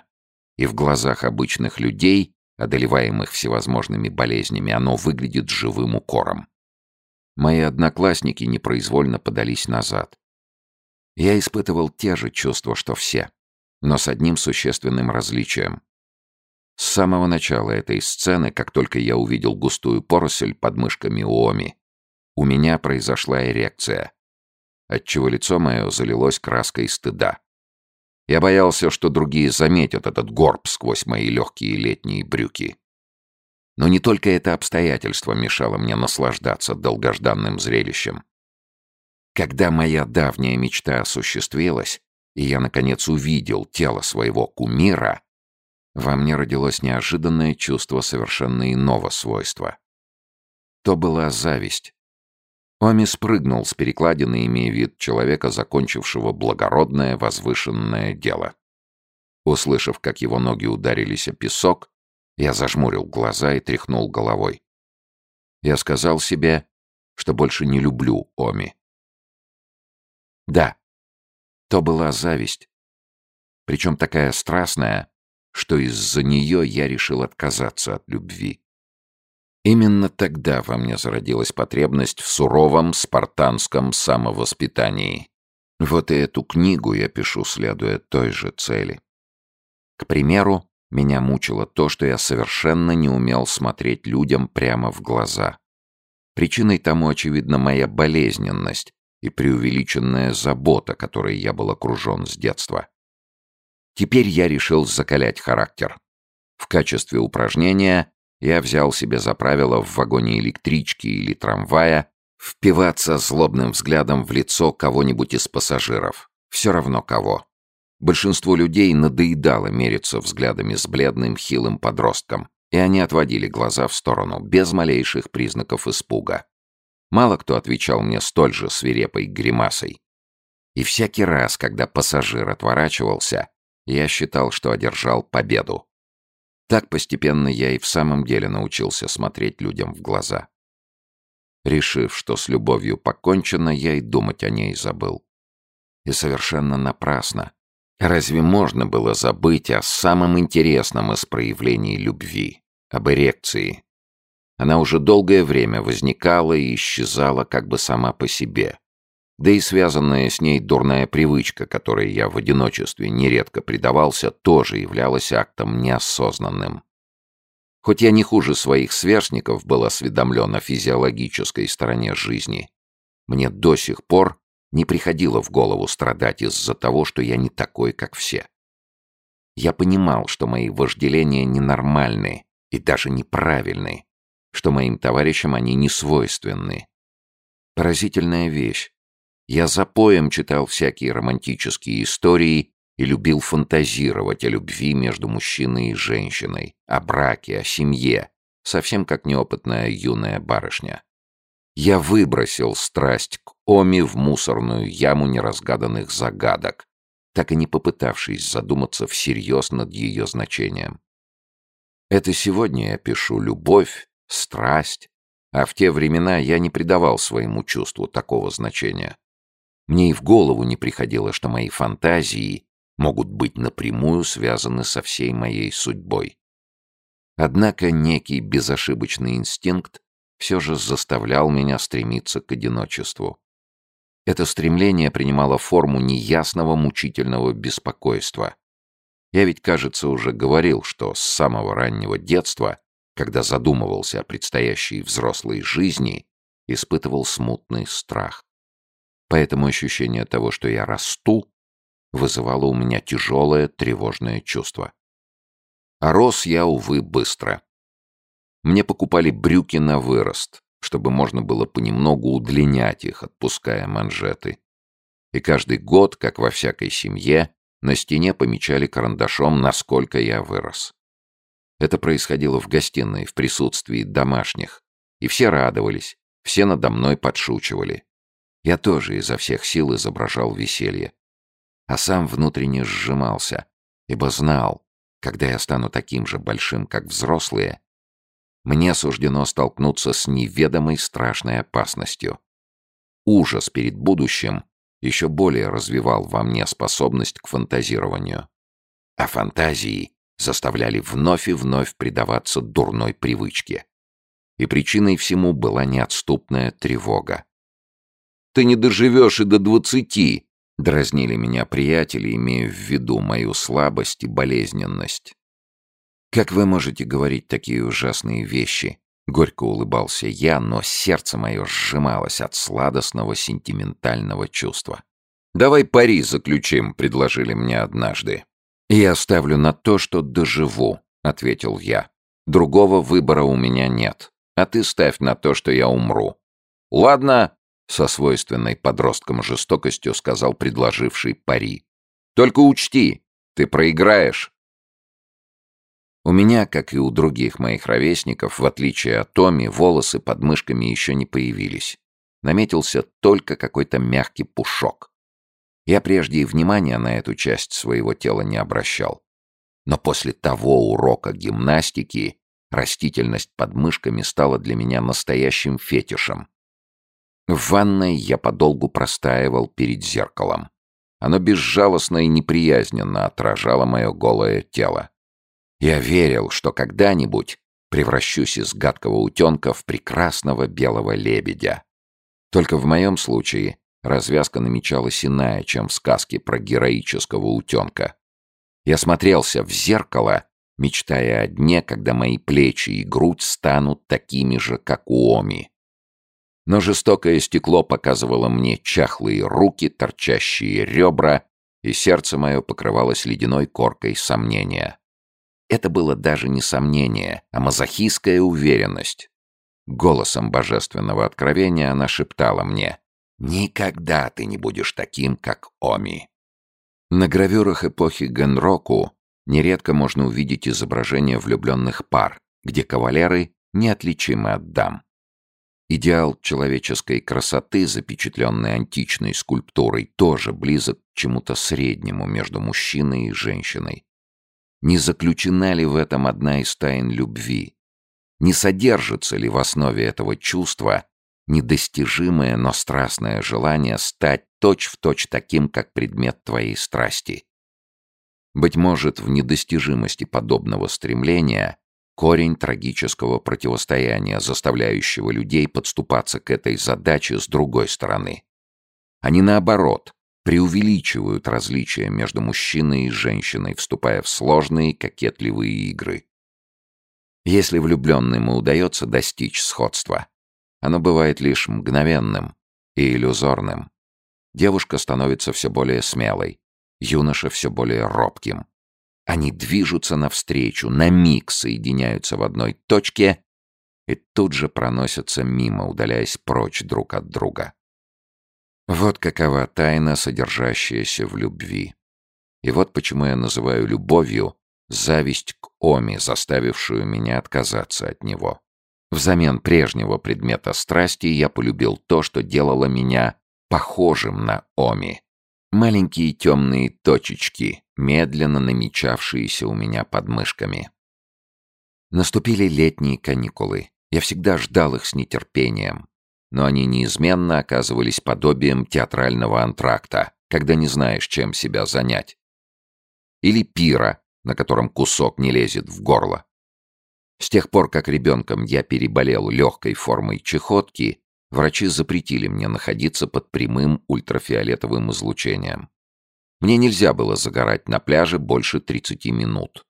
И в глазах обычных людей, одолеваемых всевозможными болезнями, оно выглядит живым укором. Мои одноклассники непроизвольно подались назад. Я испытывал те же чувства, что все, но с одним существенным различием. С самого начала этой сцены, как только я увидел густую поросль под мышками Уоми, у меня произошла эрекция, отчего лицо мое залилось краской стыда. Я боялся, что другие заметят этот горб сквозь мои легкие летние брюки. Но не только это обстоятельство мешало мне наслаждаться долгожданным зрелищем. Когда моя давняя мечта осуществилась, и я, наконец, увидел тело своего кумира, во мне родилось неожиданное чувство совершенно иного свойства. То была зависть. Оми спрыгнул с перекладины, имея вид человека, закончившего благородное возвышенное дело. Услышав, как его ноги ударились о песок, Я зажмурил глаза и тряхнул головой. Я сказал себе, что больше не люблю Оми. Да, то была зависть. Причем такая страстная, что из-за нее я решил отказаться от любви. Именно тогда во мне зародилась потребность в суровом спартанском самовоспитании. Вот и эту книгу я пишу, следуя той же цели. К примеру, меня мучило то, что я совершенно не умел смотреть людям прямо в глаза. Причиной тому, очевидно, моя болезненность и преувеличенная забота, которой я был окружен с детства. Теперь я решил закалять характер. В качестве упражнения я взял себе за правило в вагоне электрички или трамвая впиваться злобным взглядом в лицо кого-нибудь из пассажиров. Все равно кого. Большинство людей надоедало мериться взглядами с бледным, хилым подростком, и они отводили глаза в сторону, без малейших признаков испуга. Мало кто отвечал мне столь же свирепой гримасой. И всякий раз, когда пассажир отворачивался, я считал, что одержал победу. Так постепенно я и в самом деле научился смотреть людям в глаза. Решив, что с любовью покончено, я и думать о ней забыл. И совершенно напрасно. Разве можно было забыть о самом интересном из проявлений любви, об эрекции? Она уже долгое время возникала и исчезала как бы сама по себе. Да и связанная с ней дурная привычка, которой я в одиночестве нередко предавался, тоже являлась актом неосознанным. Хоть я не хуже своих сверстников был осведомлен о физиологической стороне жизни, мне до сих пор не приходило в голову страдать из-за того, что я не такой, как все. Я понимал, что мои вожделения ненормальны и даже неправильны, что моим товарищам они не свойственны. Поразительная вещь. Я за поем читал всякие романтические истории и любил фантазировать о любви между мужчиной и женщиной, о браке, о семье, совсем как неопытная юная барышня. Я выбросил страсть к Оми в мусорную яму неразгаданных загадок, так и не попытавшись задуматься всерьез над ее значением. Это сегодня я пишу любовь, страсть, а в те времена я не придавал своему чувству такого значения. Мне и в голову не приходило, что мои фантазии могут быть напрямую связаны со всей моей судьбой. Однако некий безошибочный инстинкт все же заставлял меня стремиться к одиночеству. Это стремление принимало форму неясного мучительного беспокойства. Я ведь, кажется, уже говорил, что с самого раннего детства, когда задумывался о предстоящей взрослой жизни, испытывал смутный страх. Поэтому ощущение того, что я расту, вызывало у меня тяжелое тревожное чувство. А рос я, увы, быстро. Мне покупали брюки на вырост, чтобы можно было понемногу удлинять их, отпуская манжеты. И каждый год, как во всякой семье, на стене помечали карандашом, насколько я вырос. Это происходило в гостиной, в присутствии домашних. И все радовались, все надо мной подшучивали. Я тоже изо всех сил изображал веселье. А сам внутренне сжимался, ибо знал, когда я стану таким же большим, как взрослые, мне суждено столкнуться с неведомой страшной опасностью. Ужас перед будущим еще более развивал во мне способность к фантазированию. А фантазии заставляли вновь и вновь предаваться дурной привычке. И причиной всему была неотступная тревога. «Ты не доживешь и до двадцати!» — дразнили меня приятели, имея в виду мою слабость и болезненность. «Как вы можете говорить такие ужасные вещи?» Горько улыбался я, но сердце мое сжималось от сладостного сентиментального чувства. «Давай пари заключим», — предложили мне однажды. «Я ставлю на то, что доживу», — ответил я. «Другого выбора у меня нет. А ты ставь на то, что я умру». «Ладно», — со свойственной подросткам жестокостью сказал предложивший пари. «Только учти, ты проиграешь». У меня, как и у других моих ровесников, в отличие от Томи, волосы под мышками еще не появились. Наметился только какой-то мягкий пушок. Я прежде и внимания на эту часть своего тела не обращал. Но после того урока гимнастики растительность под мышками стала для меня настоящим фетишем. В ванной я подолгу простаивал перед зеркалом. Оно безжалостно и неприязненно отражало мое голое тело. Я верил, что когда-нибудь превращусь из гадкого утенка в прекрасного белого лебедя. Только в моем случае развязка намечалась иная, чем в сказке про героического утенка. Я смотрелся в зеркало, мечтая о дне, когда мои плечи и грудь станут такими же, как у Оми. Но жестокое стекло показывало мне чахлые руки, торчащие ребра, и сердце мое покрывалось ледяной коркой сомнения. Это было даже не сомнение, а мазохистская уверенность. Голосом божественного откровения она шептала мне «Никогда ты не будешь таким, как Оми». На гравюрах эпохи Генроку нередко можно увидеть изображения влюбленных пар, где кавалеры неотличимы от дам. Идеал человеческой красоты, запечатленный античной скульптурой, тоже близок к чему-то среднему между мужчиной и женщиной. Не заключена ли в этом одна из тайн любви? Не содержится ли в основе этого чувства недостижимое, но страстное желание стать точь-в-точь точь таким, как предмет твоей страсти? Быть может, в недостижимости подобного стремления корень трагического противостояния, заставляющего людей подступаться к этой задаче с другой стороны. Они, наоборот, преувеличивают различия между мужчиной и женщиной, вступая в сложные кокетливые игры. Если влюбленным и удается достичь сходства, оно бывает лишь мгновенным и иллюзорным. Девушка становится все более смелой, юноша все более робким. Они движутся навстречу, на миг соединяются в одной точке и тут же проносятся мимо, удаляясь прочь друг от друга. Вот какова тайна, содержащаяся в любви. И вот почему я называю любовью зависть к Оми, заставившую меня отказаться от него. Взамен прежнего предмета страсти я полюбил то, что делало меня похожим на Оми. Маленькие темные точечки, медленно намечавшиеся у меня под мышками. Наступили летние каникулы. Я всегда ждал их с нетерпением. Но они неизменно оказывались подобием театрального антракта, когда не знаешь, чем себя занять. Или пира, на котором кусок не лезет в горло. С тех пор, как ребенком я переболел легкой формой чехотки, врачи запретили мне находиться под прямым ультрафиолетовым излучением. Мне нельзя было загорать на пляже больше 30 минут.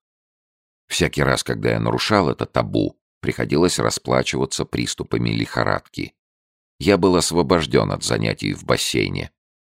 Всякий раз, когда я нарушал это табу, приходилось расплачиваться приступами лихорадки. Я был освобожден от занятий в бассейне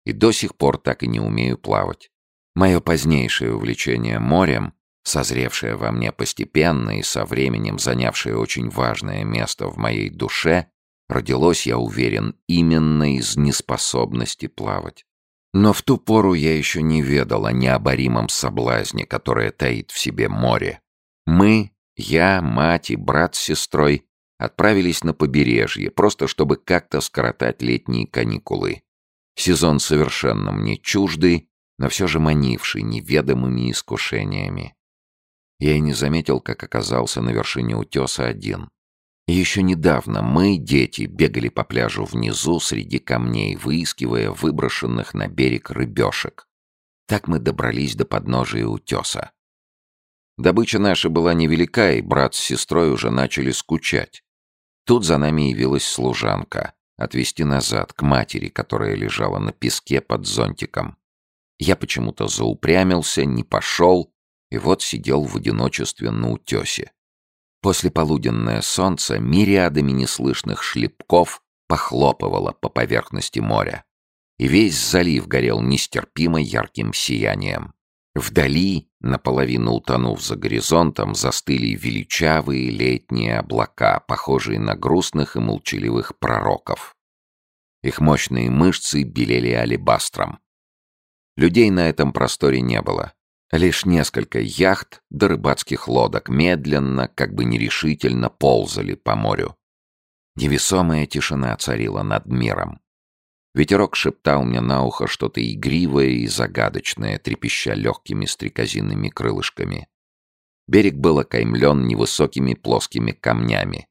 и до сих пор так и не умею плавать. Мое позднейшее увлечение морем, созревшее во мне постепенно и со временем занявшее очень важное место в моей душе, родилось, я уверен, именно из неспособности плавать. Но в ту пору я еще не ведал о необоримом соблазне, которое таит в себе море. Мы, я, мать и брат с сестрой, отправились на побережье, просто чтобы как-то скоротать летние каникулы. Сезон совершенно мне чуждый, но все же манивший неведомыми искушениями. Я и не заметил, как оказался на вершине утеса один. Еще недавно мы, дети, бегали по пляжу внизу среди камней, выискивая выброшенных на берег рыбешек. Так мы добрались до подножия утеса. Добыча наша была невелика, и брат с сестрой уже начали скучать. Тут за нами явилась служанка, отвезти назад, к матери, которая лежала на песке под зонтиком. Я почему-то заупрямился, не пошел, и вот сидел в одиночестве на утесе. После полуденное солнце мириадами неслышных шлепков похлопывало по поверхности моря. И весь залив горел нестерпимо ярким сиянием. Вдали, наполовину утонув за горизонтом, застыли величавые летние облака, похожие на грустных и молчаливых пророков. Их мощные мышцы белели алебастром. Людей на этом просторе не было. Лишь несколько яхт до рыбацких лодок медленно, как бы нерешительно ползали по морю. Невесомая тишина царила над миром. Ветерок шептал мне на ухо что-то игривое и загадочное, трепеща легкими стрекозинными крылышками. Берег был окаймлен невысокими плоскими камнями.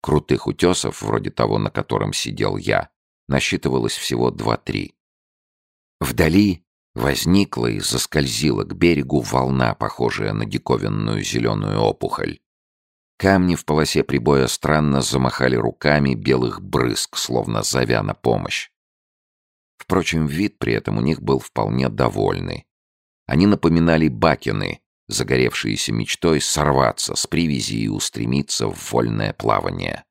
Крутых утесов, вроде того, на котором сидел я, насчитывалось всего два-три. Вдали возникла и заскользила к берегу волна, похожая на диковинную зеленую опухоль. Камни в полосе прибоя странно замахали руками белых брызг, словно зовя на помощь. Впрочем, вид при этом у них был вполне довольный. Они напоминали бакины, загоревшиеся мечтой сорваться с привязи и устремиться в вольное плавание.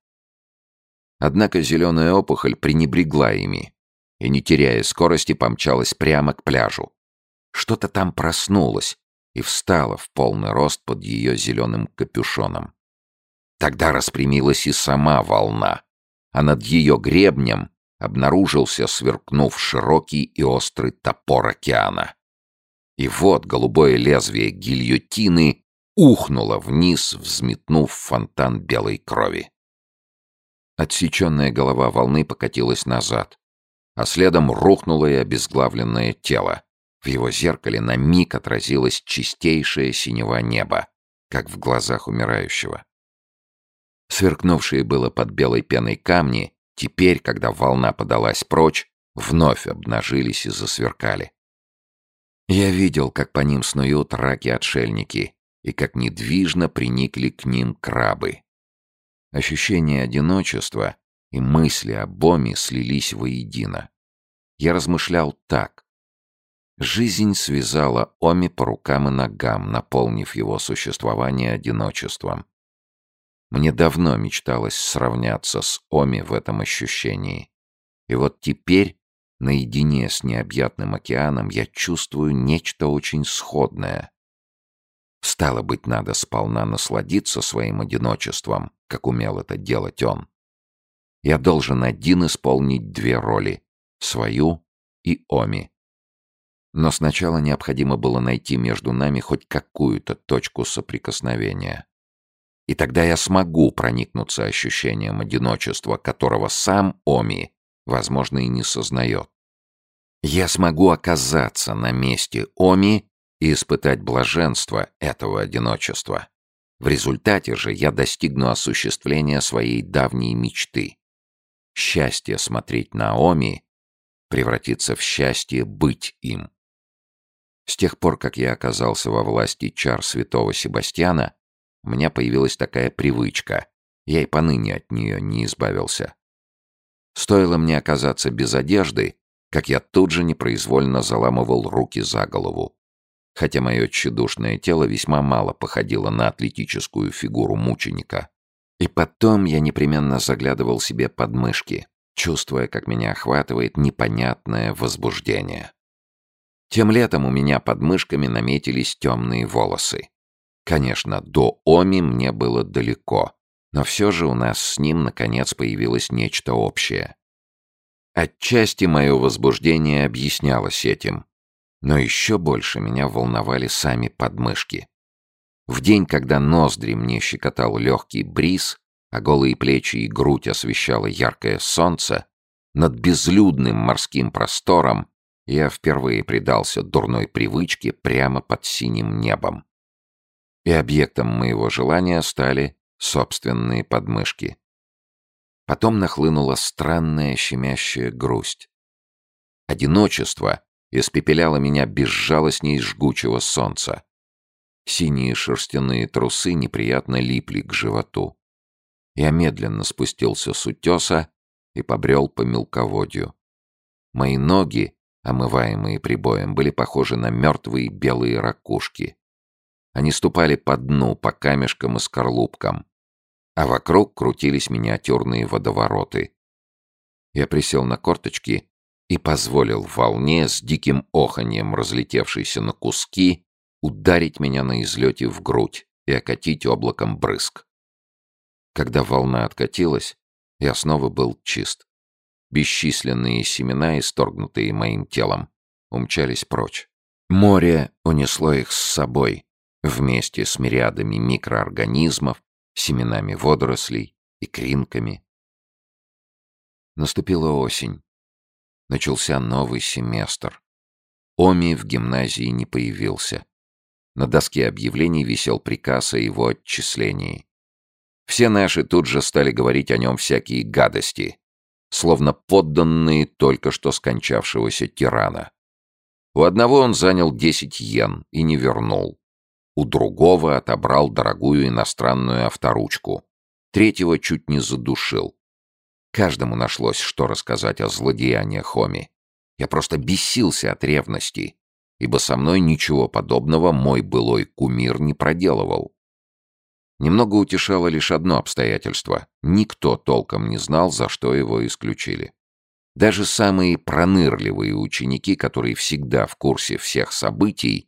Однако зеленая опухоль пренебрегла ими и, не теряя скорости, помчалась прямо к пляжу. Что-то там проснулось и встало в полный рост под ее зеленым капюшоном. Тогда распрямилась и сама волна, а над ее гребнем обнаружился, сверкнув широкий и острый топор океана. И вот голубое лезвие гильотины ухнуло вниз, взметнув фонтан белой крови. Отсеченная голова волны покатилась назад, а следом рухнуло и обезглавленное тело. В его зеркале на миг отразилось чистейшее синего неба, как в глазах умирающего. Сверкнувшие было под белой пеной камни, теперь, когда волна подалась прочь, вновь обнажились и засверкали. Я видел, как по ним снуют раки-отшельники, и как недвижно приникли к ним крабы. Ощущение одиночества и мысли о Боме слились воедино. Я размышлял так. Жизнь связала Оми по рукам и ногам, наполнив его существование одиночеством. Мне давно мечталось сравняться с Оми в этом ощущении. И вот теперь, наедине с необъятным океаном, я чувствую нечто очень сходное. Стало быть, надо сполна насладиться своим одиночеством, как умел это делать он. Я должен один исполнить две роли — свою и Оми. Но сначала необходимо было найти между нами хоть какую-то точку соприкосновения. И тогда я смогу проникнуться ощущением одиночества, которого сам Оми, возможно, и не сознает. Я смогу оказаться на месте Оми и испытать блаженство этого одиночества. В результате же я достигну осуществления своей давней мечты. Счастье смотреть на Оми превратится в счастье быть им. С тех пор, как я оказался во власти чар святого Себастьяна, у меня появилась такая привычка. Я и поныне от нее не избавился. Стоило мне оказаться без одежды, как я тут же непроизвольно заламывал руки за голову. Хотя мое тщедушное тело весьма мало походило на атлетическую фигуру мученика. И потом я непременно заглядывал себе под мышки, чувствуя, как меня охватывает непонятное возбуждение. Тем летом у меня под мышками наметились темные волосы. Конечно, до Оми мне было далеко, но все же у нас с ним наконец появилось нечто общее. Отчасти мое возбуждение объяснялось этим, но еще больше меня волновали сами подмышки. В день, когда ноздри мне щекотал легкий бриз, а голые плечи и грудь освещало яркое солнце, над безлюдным морским простором я впервые предался дурной привычке прямо под синим небом и объектом моего желания стали собственные подмышки. Потом нахлынула странная щемящая грусть. Одиночество испепеляло меня безжалостней жгучего солнца. Синие шерстяные трусы неприятно липли к животу. Я медленно спустился с утеса и побрел по мелководью. Мои ноги, омываемые прибоем, были похожи на мертвые белые ракушки. Они ступали по дну, по камешкам и скорлупкам. А вокруг крутились миниатюрные водовороты. Я присел на корточки и позволил волне с диким оханьем, разлетевшейся на куски, ударить меня на излете в грудь и окатить облаком брызг. Когда волна откатилась, я снова был чист. Бесчисленные семена, исторгнутые моим телом, умчались прочь. Море унесло их с собой, вместе с мириадами микроорганизмов, семенами водорослей и кринками. Наступила осень. Начался новый семестр. Оми в гимназии не появился. На доске объявлений висел приказ о его отчислении. Все наши тут же стали говорить о нем всякие гадости, словно подданные только что скончавшегося тирана. У одного он занял 10 йен и не вернул. У другого отобрал дорогую иностранную авторучку. Третьего чуть не задушил. Каждому нашлось, что рассказать о злодеяниях Хоми. Я просто бесился от ревности, ибо со мной ничего подобного мой былой кумир не проделывал. Немного утешало лишь одно обстоятельство. Никто толком не знал, за что его исключили. Даже самые пронырливые ученики, которые всегда в курсе всех событий,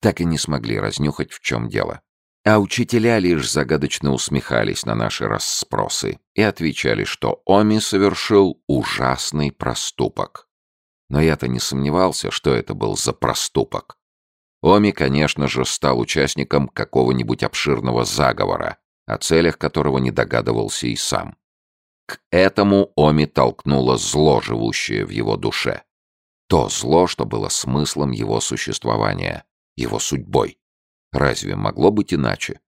так и не смогли разнюхать, в чем дело. А учителя лишь загадочно усмехались на наши расспросы и отвечали, что Оми совершил ужасный проступок. Но я-то не сомневался, что это был за проступок. Оми, конечно же, стал участником какого-нибудь обширного заговора, о целях которого не догадывался и сам. К этому Оми толкнуло зло, живущее в его душе. То зло, что было смыслом его существования, его судьбой. Разве могло быть иначе?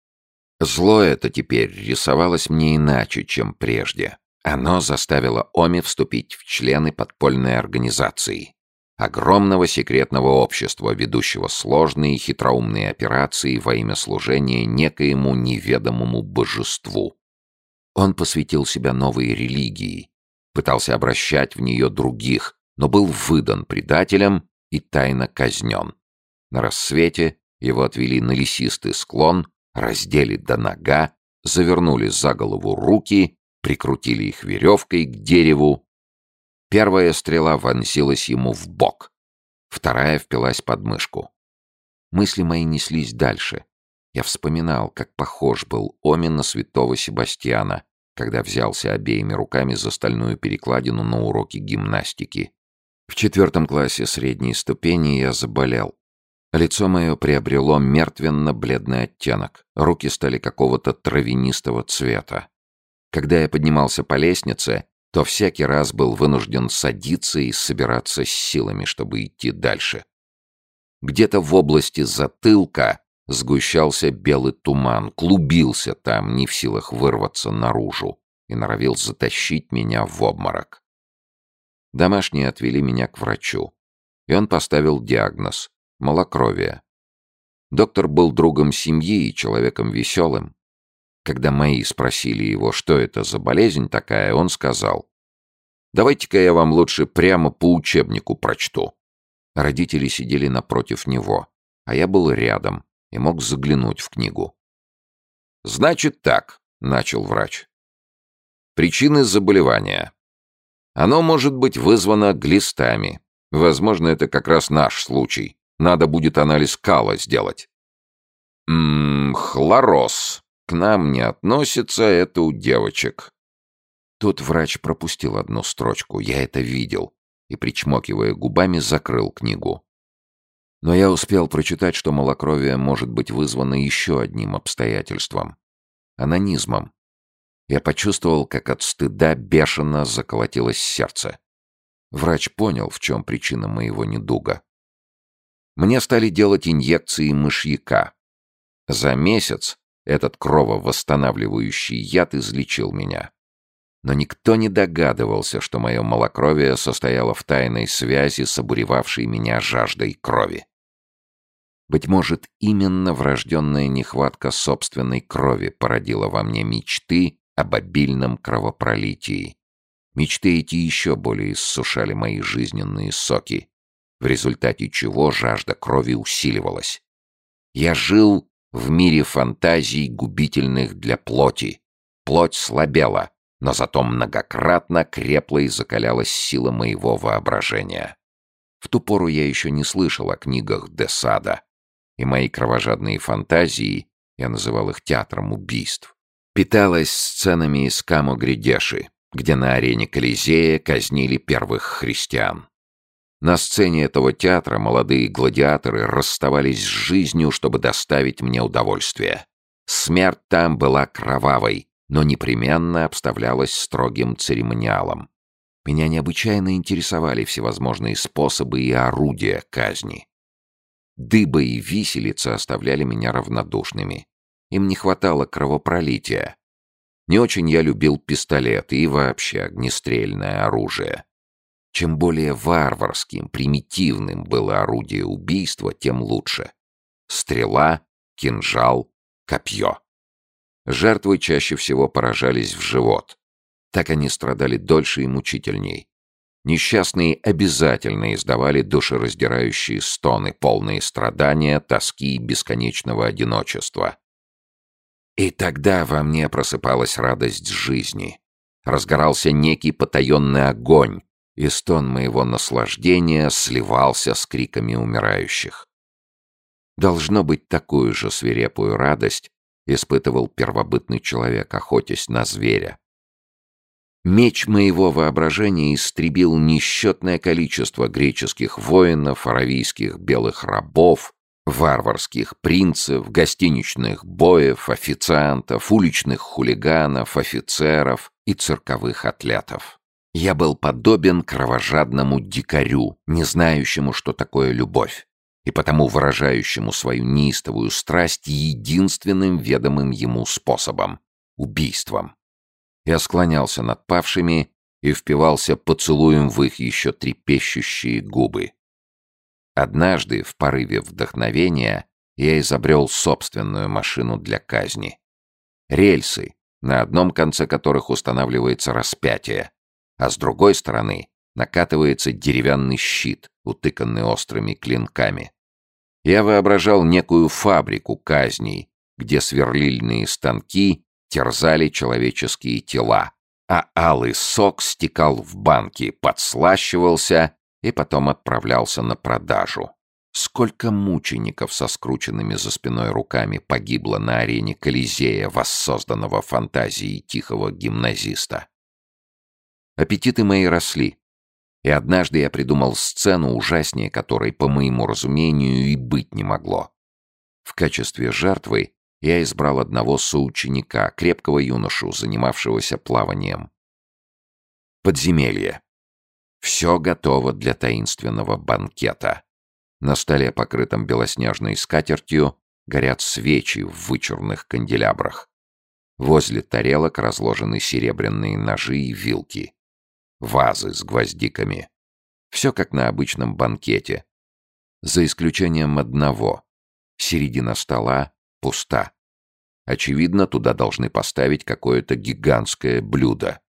Зло это теперь рисовалось мне иначе, чем прежде. Оно заставило Оми вступить в члены подпольной организации. Огромного секретного общества, ведущего сложные и хитроумные операции во имя служения некоему неведомому божеству. Он посвятил себя новой религии, пытался обращать в нее других, но был выдан предателем и тайно казнен. На рассвете его отвели на лесистый склон, раздели до нога, завернули за голову руки, прикрутили их веревкой к дереву. Первая стрела вонзилась ему в бок, вторая впилась под мышку. Мысли мои неслись дальше. Я вспоминал, как похож был Омин на святого Себастьяна, когда взялся обеими руками за стальную перекладину на уроке гимнастики. В четвертом классе средней ступени я заболел. Лицо мое приобрело мертвенно-бледный оттенок. Руки стали какого-то травянистого цвета. Когда я поднимался по лестнице, то всякий раз был вынужден садиться и собираться с силами, чтобы идти дальше. Где-то в области затылка сгущался белый туман, клубился там, не в силах вырваться наружу, и норовил затащить меня в обморок. Домашние отвели меня к врачу, и он поставил диагноз малокровие. Доктор был другом семьи и человеком веселым. Когда мои спросили его, что это за болезнь такая, он сказал, «Давайте-ка я вам лучше прямо по учебнику прочту». Родители сидели напротив него, а я был рядом и мог заглянуть в книгу. «Значит так», — начал врач. «Причины заболевания. Оно может быть вызвано глистами. Возможно, это как раз наш случай. Надо будет анализ кала сделать. Ммм, хлороз. К нам не относится, это у девочек. Тут врач пропустил одну строчку, я это видел, и, причмокивая губами, закрыл книгу. Но я успел прочитать, что малокровие может быть вызвано еще одним обстоятельством — анонизмом. Я почувствовал, как от стыда бешено заколотилось сердце. Врач понял, в чем причина моего недуга. Мне стали делать инъекции мышьяка. За месяц этот крововосстанавливающий яд излечил меня. Но никто не догадывался, что мое малокровие состояло в тайной связи с обуревавшей меня жаждой крови. Быть может, именно врожденная нехватка собственной крови породила во мне мечты об обильном кровопролитии. Мечты эти еще более иссушали мои жизненные соки, в результате чего жажда крови усиливалась. Я жил в мире фантазий, губительных для плоти. Плоть слабела, но зато многократно крепла и закалялась сила моего воображения. В ту пору я еще не слышал о книгах Десада, и мои кровожадные фантазии, я называл их театром убийств, питалась сценами из Камо-Гридеши, где на арене Колизея казнили первых христиан. На сцене этого театра молодые гладиаторы расставались с жизнью, чтобы доставить мне удовольствие. Смерть там была кровавой, но непременно обставлялась строгим церемониалом. Меня необычайно интересовали всевозможные способы и орудия казни. Дыба и виселица оставляли меня равнодушными. Им не хватало кровопролития. Не очень я любил пистолеты и вообще огнестрельное оружие. Чем более варварским, примитивным было орудие убийства, тем лучше. Стрела, кинжал, копье. Жертвы чаще всего поражались в живот. Так они страдали дольше и мучительней. Несчастные обязательно издавали душераздирающие стоны, полные страдания, тоски и бесконечного одиночества. И тогда во мне просыпалась радость жизни. Разгорался некий потаенный огонь, и стон моего наслаждения сливался с криками умирающих. Должно быть, такую же свирепую радость испытывал первобытный человек, охотясь на зверя. Меч моего воображения истребил несчетное количество греческих воинов, аравийских белых рабов, варварских принцев, гостиничных боев, официантов, уличных хулиганов, офицеров и цирковых атлетов. Я был подобен кровожадному дикарю, не знающему, что такое любовь, и потому выражающему свою неистовую страсть единственным ведомым ему способом — убийством. Я склонялся над павшими и впивался поцелуем в их еще трепещущие губы. Однажды, в порыве вдохновения, я изобрел собственную машину для казни. Рельсы, на одном конце которых устанавливается распятие, а с другой стороны накатывается деревянный щит, утыканный острыми клинками. Я воображал некую фабрику казней, где сверлильные станки терзали человеческие тела, а алый сок стекал в банки, подслащивался и потом отправлялся на продажу. Сколько мучеников со скрученными за спиной руками погибло на арене Колизея, воссозданного фантазией тихого гимназиста. Аппетиты мои росли, и однажды я придумал сцену, ужаснее которой, по моему разумению, и быть не могло. В качестве жертвы я избрал одного соученика, крепкого юношу, занимавшегося плаванием. Подземелье. Все готово для таинственного банкета. На столе, покрытом белоснежной скатертью, горят свечи в вычурных канделябрах. Возле тарелок разложены серебряные ножи и вилки. Вазы с гвоздиками. Все как на обычном банкете. За исключением одного. Середина стола пуста. Очевидно, туда должны поставить какое-то гигантское блюдо.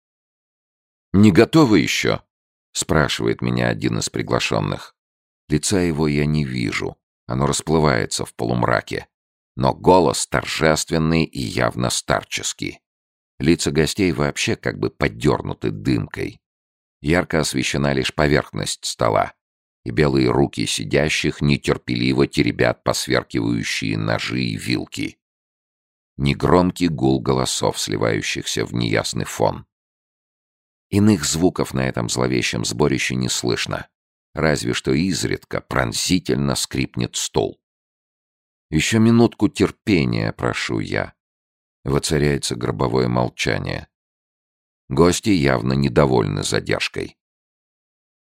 «Не готовы еще?» спрашивает меня один из приглашенных. Лица его я не вижу, оно расплывается в полумраке. Но голос торжественный и явно старческий. Лица гостей вообще как бы подернуты дымкой. Ярко освещена лишь поверхность стола, и белые руки сидящих нетерпеливо теребят посверкивающие ножи и вилки. Негромкий гул голосов, сливающихся в неясный фон. Иных звуков на этом зловещем сборище не слышно. Разве что изредка пронзительно скрипнет стол. Еще минутку терпения, прошу я. Воцаряется гробовое молчание. Гости явно недовольны задержкой.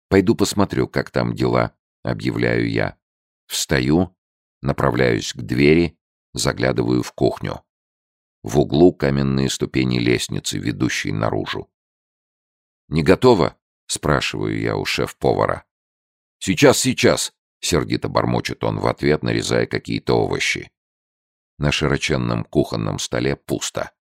«Пойду посмотрю, как там дела», — объявляю я. Встаю, направляюсь к двери, заглядываю в кухню. В углу каменные ступени лестницы, ведущей наружу. «Не готово?» — спрашиваю я у шеф-повара. «Сейчас, сейчас!» — сердито бормочет он в ответ, нарезая какие-то овощи. На широченном кухонном столе пусто.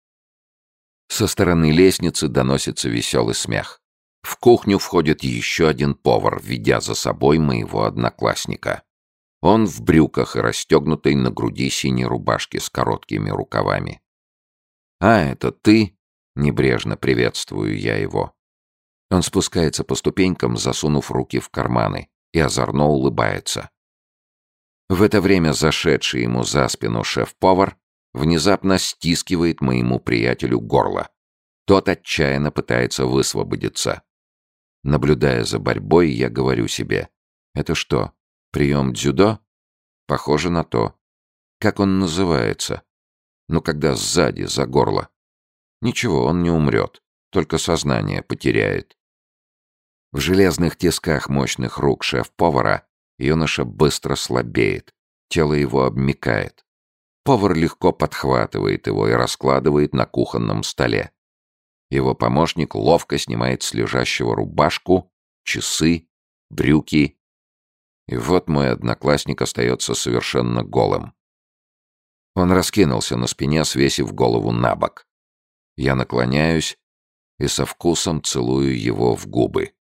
Со стороны лестницы доносится веселый смех. В кухню входит еще один повар, ведя за собой моего одноклассника. Он в брюках и расстегнутой на груди синей рубашке с короткими рукавами. «А, это ты?» — небрежно приветствую я его. Он спускается по ступенькам, засунув руки в карманы, и озорно улыбается. В это время зашедший ему за спину шеф-повар внезапно стискивает моему приятелю горло. Тот отчаянно пытается высвободиться. Наблюдая за борьбой, я говорю себе, это что, прием дзюдо? Похоже на то. Как он называется? Ну, когда сзади, за горло. Ничего, он не умрет, только сознание потеряет. В железных тисках мощных рук шеф-повара юноша быстро слабеет, Тело его обмикает. Повар легко подхватывает его и раскладывает на кухонном столе. Его помощник ловко снимает с лежащего рубашку, часы, брюки. И вот мой одноклассник остается совершенно голым. Он раскинулся на спине, свесив голову на бок. Я наклоняюсь и со вкусом целую его в губы.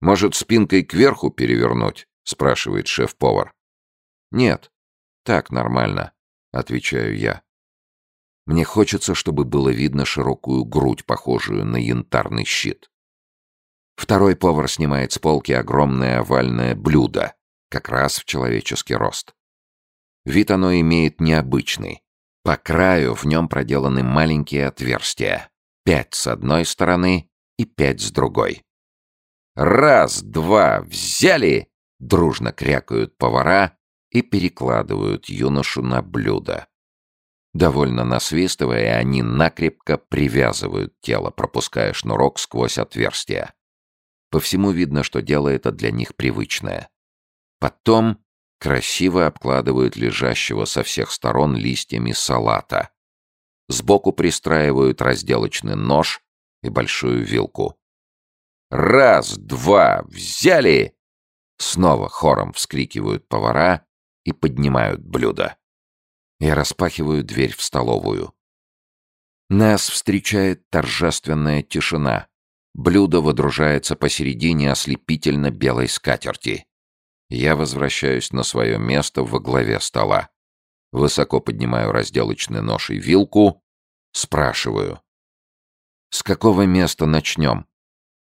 «Может, спинкой кверху перевернуть?» — спрашивает шеф-повар. «Нет, так нормально», — отвечаю я. Мне хочется, чтобы было видно широкую грудь, похожую на янтарный щит. Второй повар снимает с полки огромное овальное блюдо, как раз в человеческий рост. Вид оно имеет необычный. По краю в нем проделаны маленькие отверстия. Пять с одной стороны и пять с другой. «Раз, два, взяли!» — дружно крякают повара и перекладывают юношу на блюдо. Довольно насвистывая, они накрепко привязывают тело, пропуская шнурок сквозь отверстия. По всему видно, что дело это для них привычное. Потом красиво обкладывают лежащего со всех сторон листьями салата. Сбоку пристраивают разделочный нож и большую вилку. «Раз, два, взяли!» Снова хором вскрикивают повара и поднимают блюдо. Я распахиваю дверь в столовую. Нас встречает торжественная тишина. Блюдо водружается посередине ослепительно белой скатерти. Я возвращаюсь на свое место во главе стола. Высоко поднимаю разделочный нож и вилку. Спрашиваю. «С какого места начнем?»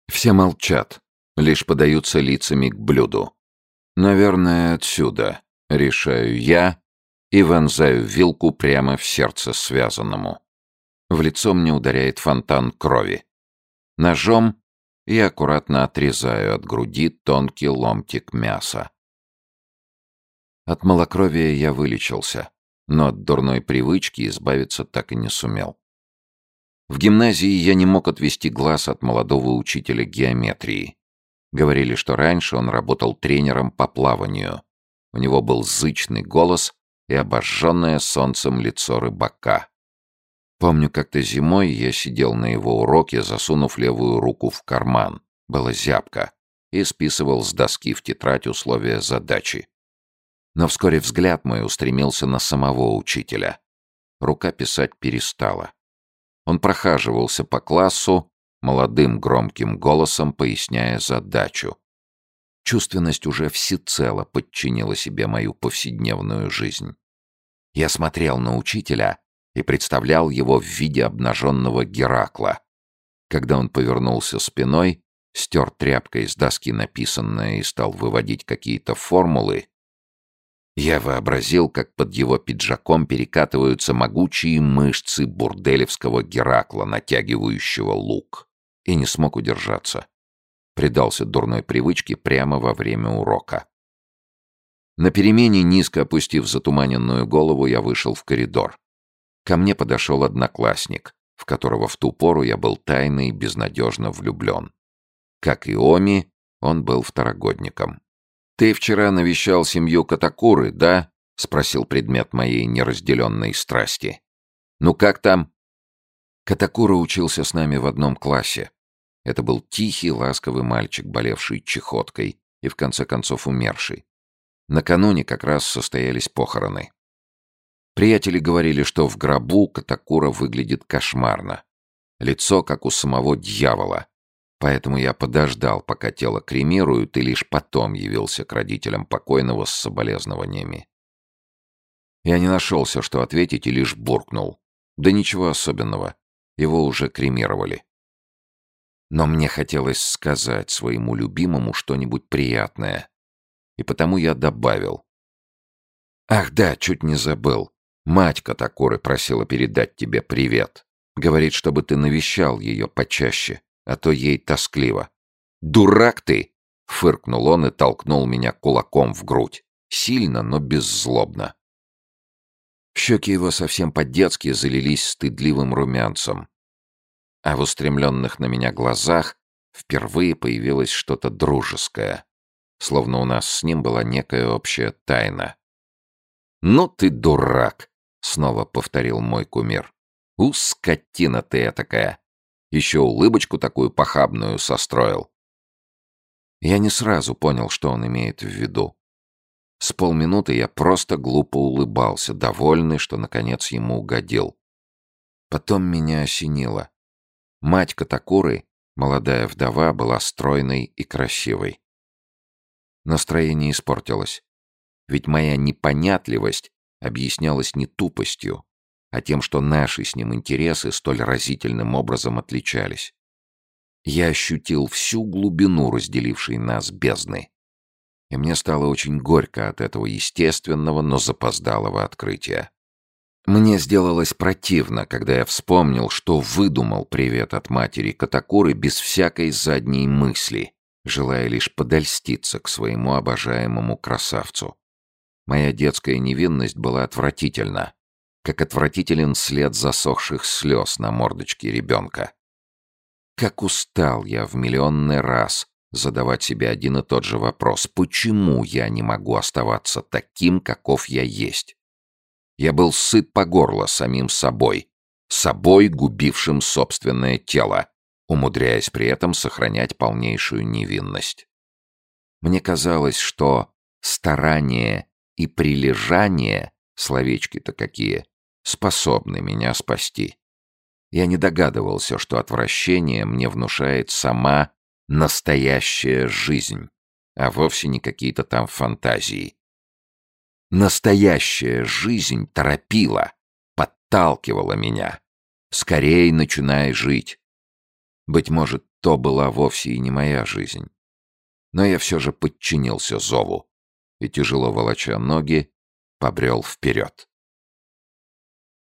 Все молчат, лишь подаются лицами к блюду. «Наверное, отсюда», — решаю я и вонзаю вилку прямо в сердце связанному. В лицо мне ударяет фонтан крови. Ножом я аккуратно отрезаю от груди тонкий ломтик мяса. От малокровия я вылечился, но от дурной привычки избавиться так и не сумел. В гимназии я не мог отвести глаз от молодого учителя геометрии. Говорили, что раньше он работал тренером по плаванию. У него был зычный голос и обожженное солнцем лицо рыбака. Помню, как-то зимой я сидел на его уроке, засунув левую руку в карман. Было зябко. И списывал с доски в тетрадь условия задачи. Но вскоре взгляд мой устремился на самого учителя. Рука писать перестала. Он прохаживался по классу, молодым громким голосом поясняя задачу. Чувственность уже всецело подчинила себе мою повседневную жизнь. Я смотрел на учителя и представлял его в виде обнаженного Геракла. Когда он повернулся спиной, стер тряпкой с доски написанное и стал выводить какие-то формулы, я вообразил, как под его пиджаком перекатываются могучие мышцы бурделевского Геракла, натягивающего лук, и не смог удержаться. Предался дурной привычке прямо во время урока. На перемене, низко опустив затуманенную голову, я вышел в коридор. Ко мне подошел одноклассник, в которого в ту пору я был тайно и безнадежно влюблен. Как и Оми, он был второгодником. «Ты вчера навещал семью Катакуры, да?» — спросил предмет моей неразделенной страсти. «Ну как там?» Катакура учился с нами в одном классе. Это был тихий, ласковый мальчик, болевший чехоткой и в конце концов умерший. Накануне как раз состоялись похороны. Приятели говорили, что в гробу Катакура выглядит кошмарно. Лицо, как у самого дьявола, Поэтому я подождал, пока тело кремируют, и лишь потом явился к родителям покойного с соболезнованиями. Я не нашелся, что ответить, и лишь буркнул. Да ничего особенного. Его уже кремировали. Но мне хотелось сказать своему любимому что-нибудь приятное. И потому я добавил. «Ах да, чуть не забыл. Мать Катакуры просила передать тебе привет. Говорит, чтобы ты навещал ее почаще а то ей тоскливо. «Дурак ты!» — фыркнул он и толкнул меня кулаком в грудь. Сильно, но беззлобно. Щеки его совсем по-детски залились стыдливым румянцем. А в устремленных на меня глазах впервые появилось что-то дружеское. Словно у нас с ним была некая общая тайна. «Ну ты дурак!» — снова повторил мой кумир. «У, скотина ты такая! Еще улыбочку такую похабную состроил!» Я не сразу понял, что он имеет в виду. С полминуты я просто глупо улыбался, довольный, что наконец ему угодил. Потом меня осенило. Мать Катакуры, молодая вдова, была стройной и красивой. Настроение испортилось. Ведь моя непонятливость объяснялась не тупостью, а тем, что наши с ним интересы столь разительным образом отличались. Я ощутил всю глубину разделившей нас бездны. И мне стало очень горько от этого естественного, но запоздалого открытия. Мне сделалось противно, когда я вспомнил, что выдумал привет от матери Катакуры без всякой задней мысли, желая лишь подольститься к своему обожаемому красавцу. Моя детская невинность была отвратительна, как отвратителен след засохших слез на мордочке ребенка. Как устал я в миллионный раз задавать себе один и тот же вопрос, почему я не могу оставаться таким, каков я есть? Я был сыт по горло самим собой, собой, губившим собственное тело, умудряясь при этом сохранять полнейшую невинность. Мне казалось, что старание и прилежание, словечки-то какие, способны меня спасти. Я не догадывался, что отвращение мне внушает сама настоящая жизнь, а вовсе не какие-то там фантазии. Настоящая жизнь торопила, подталкивала меня. Скорей начинай жить. Быть может, то была вовсе и не моя жизнь. Но я все же подчинился зову и, тяжело волоча ноги, побрел вперед.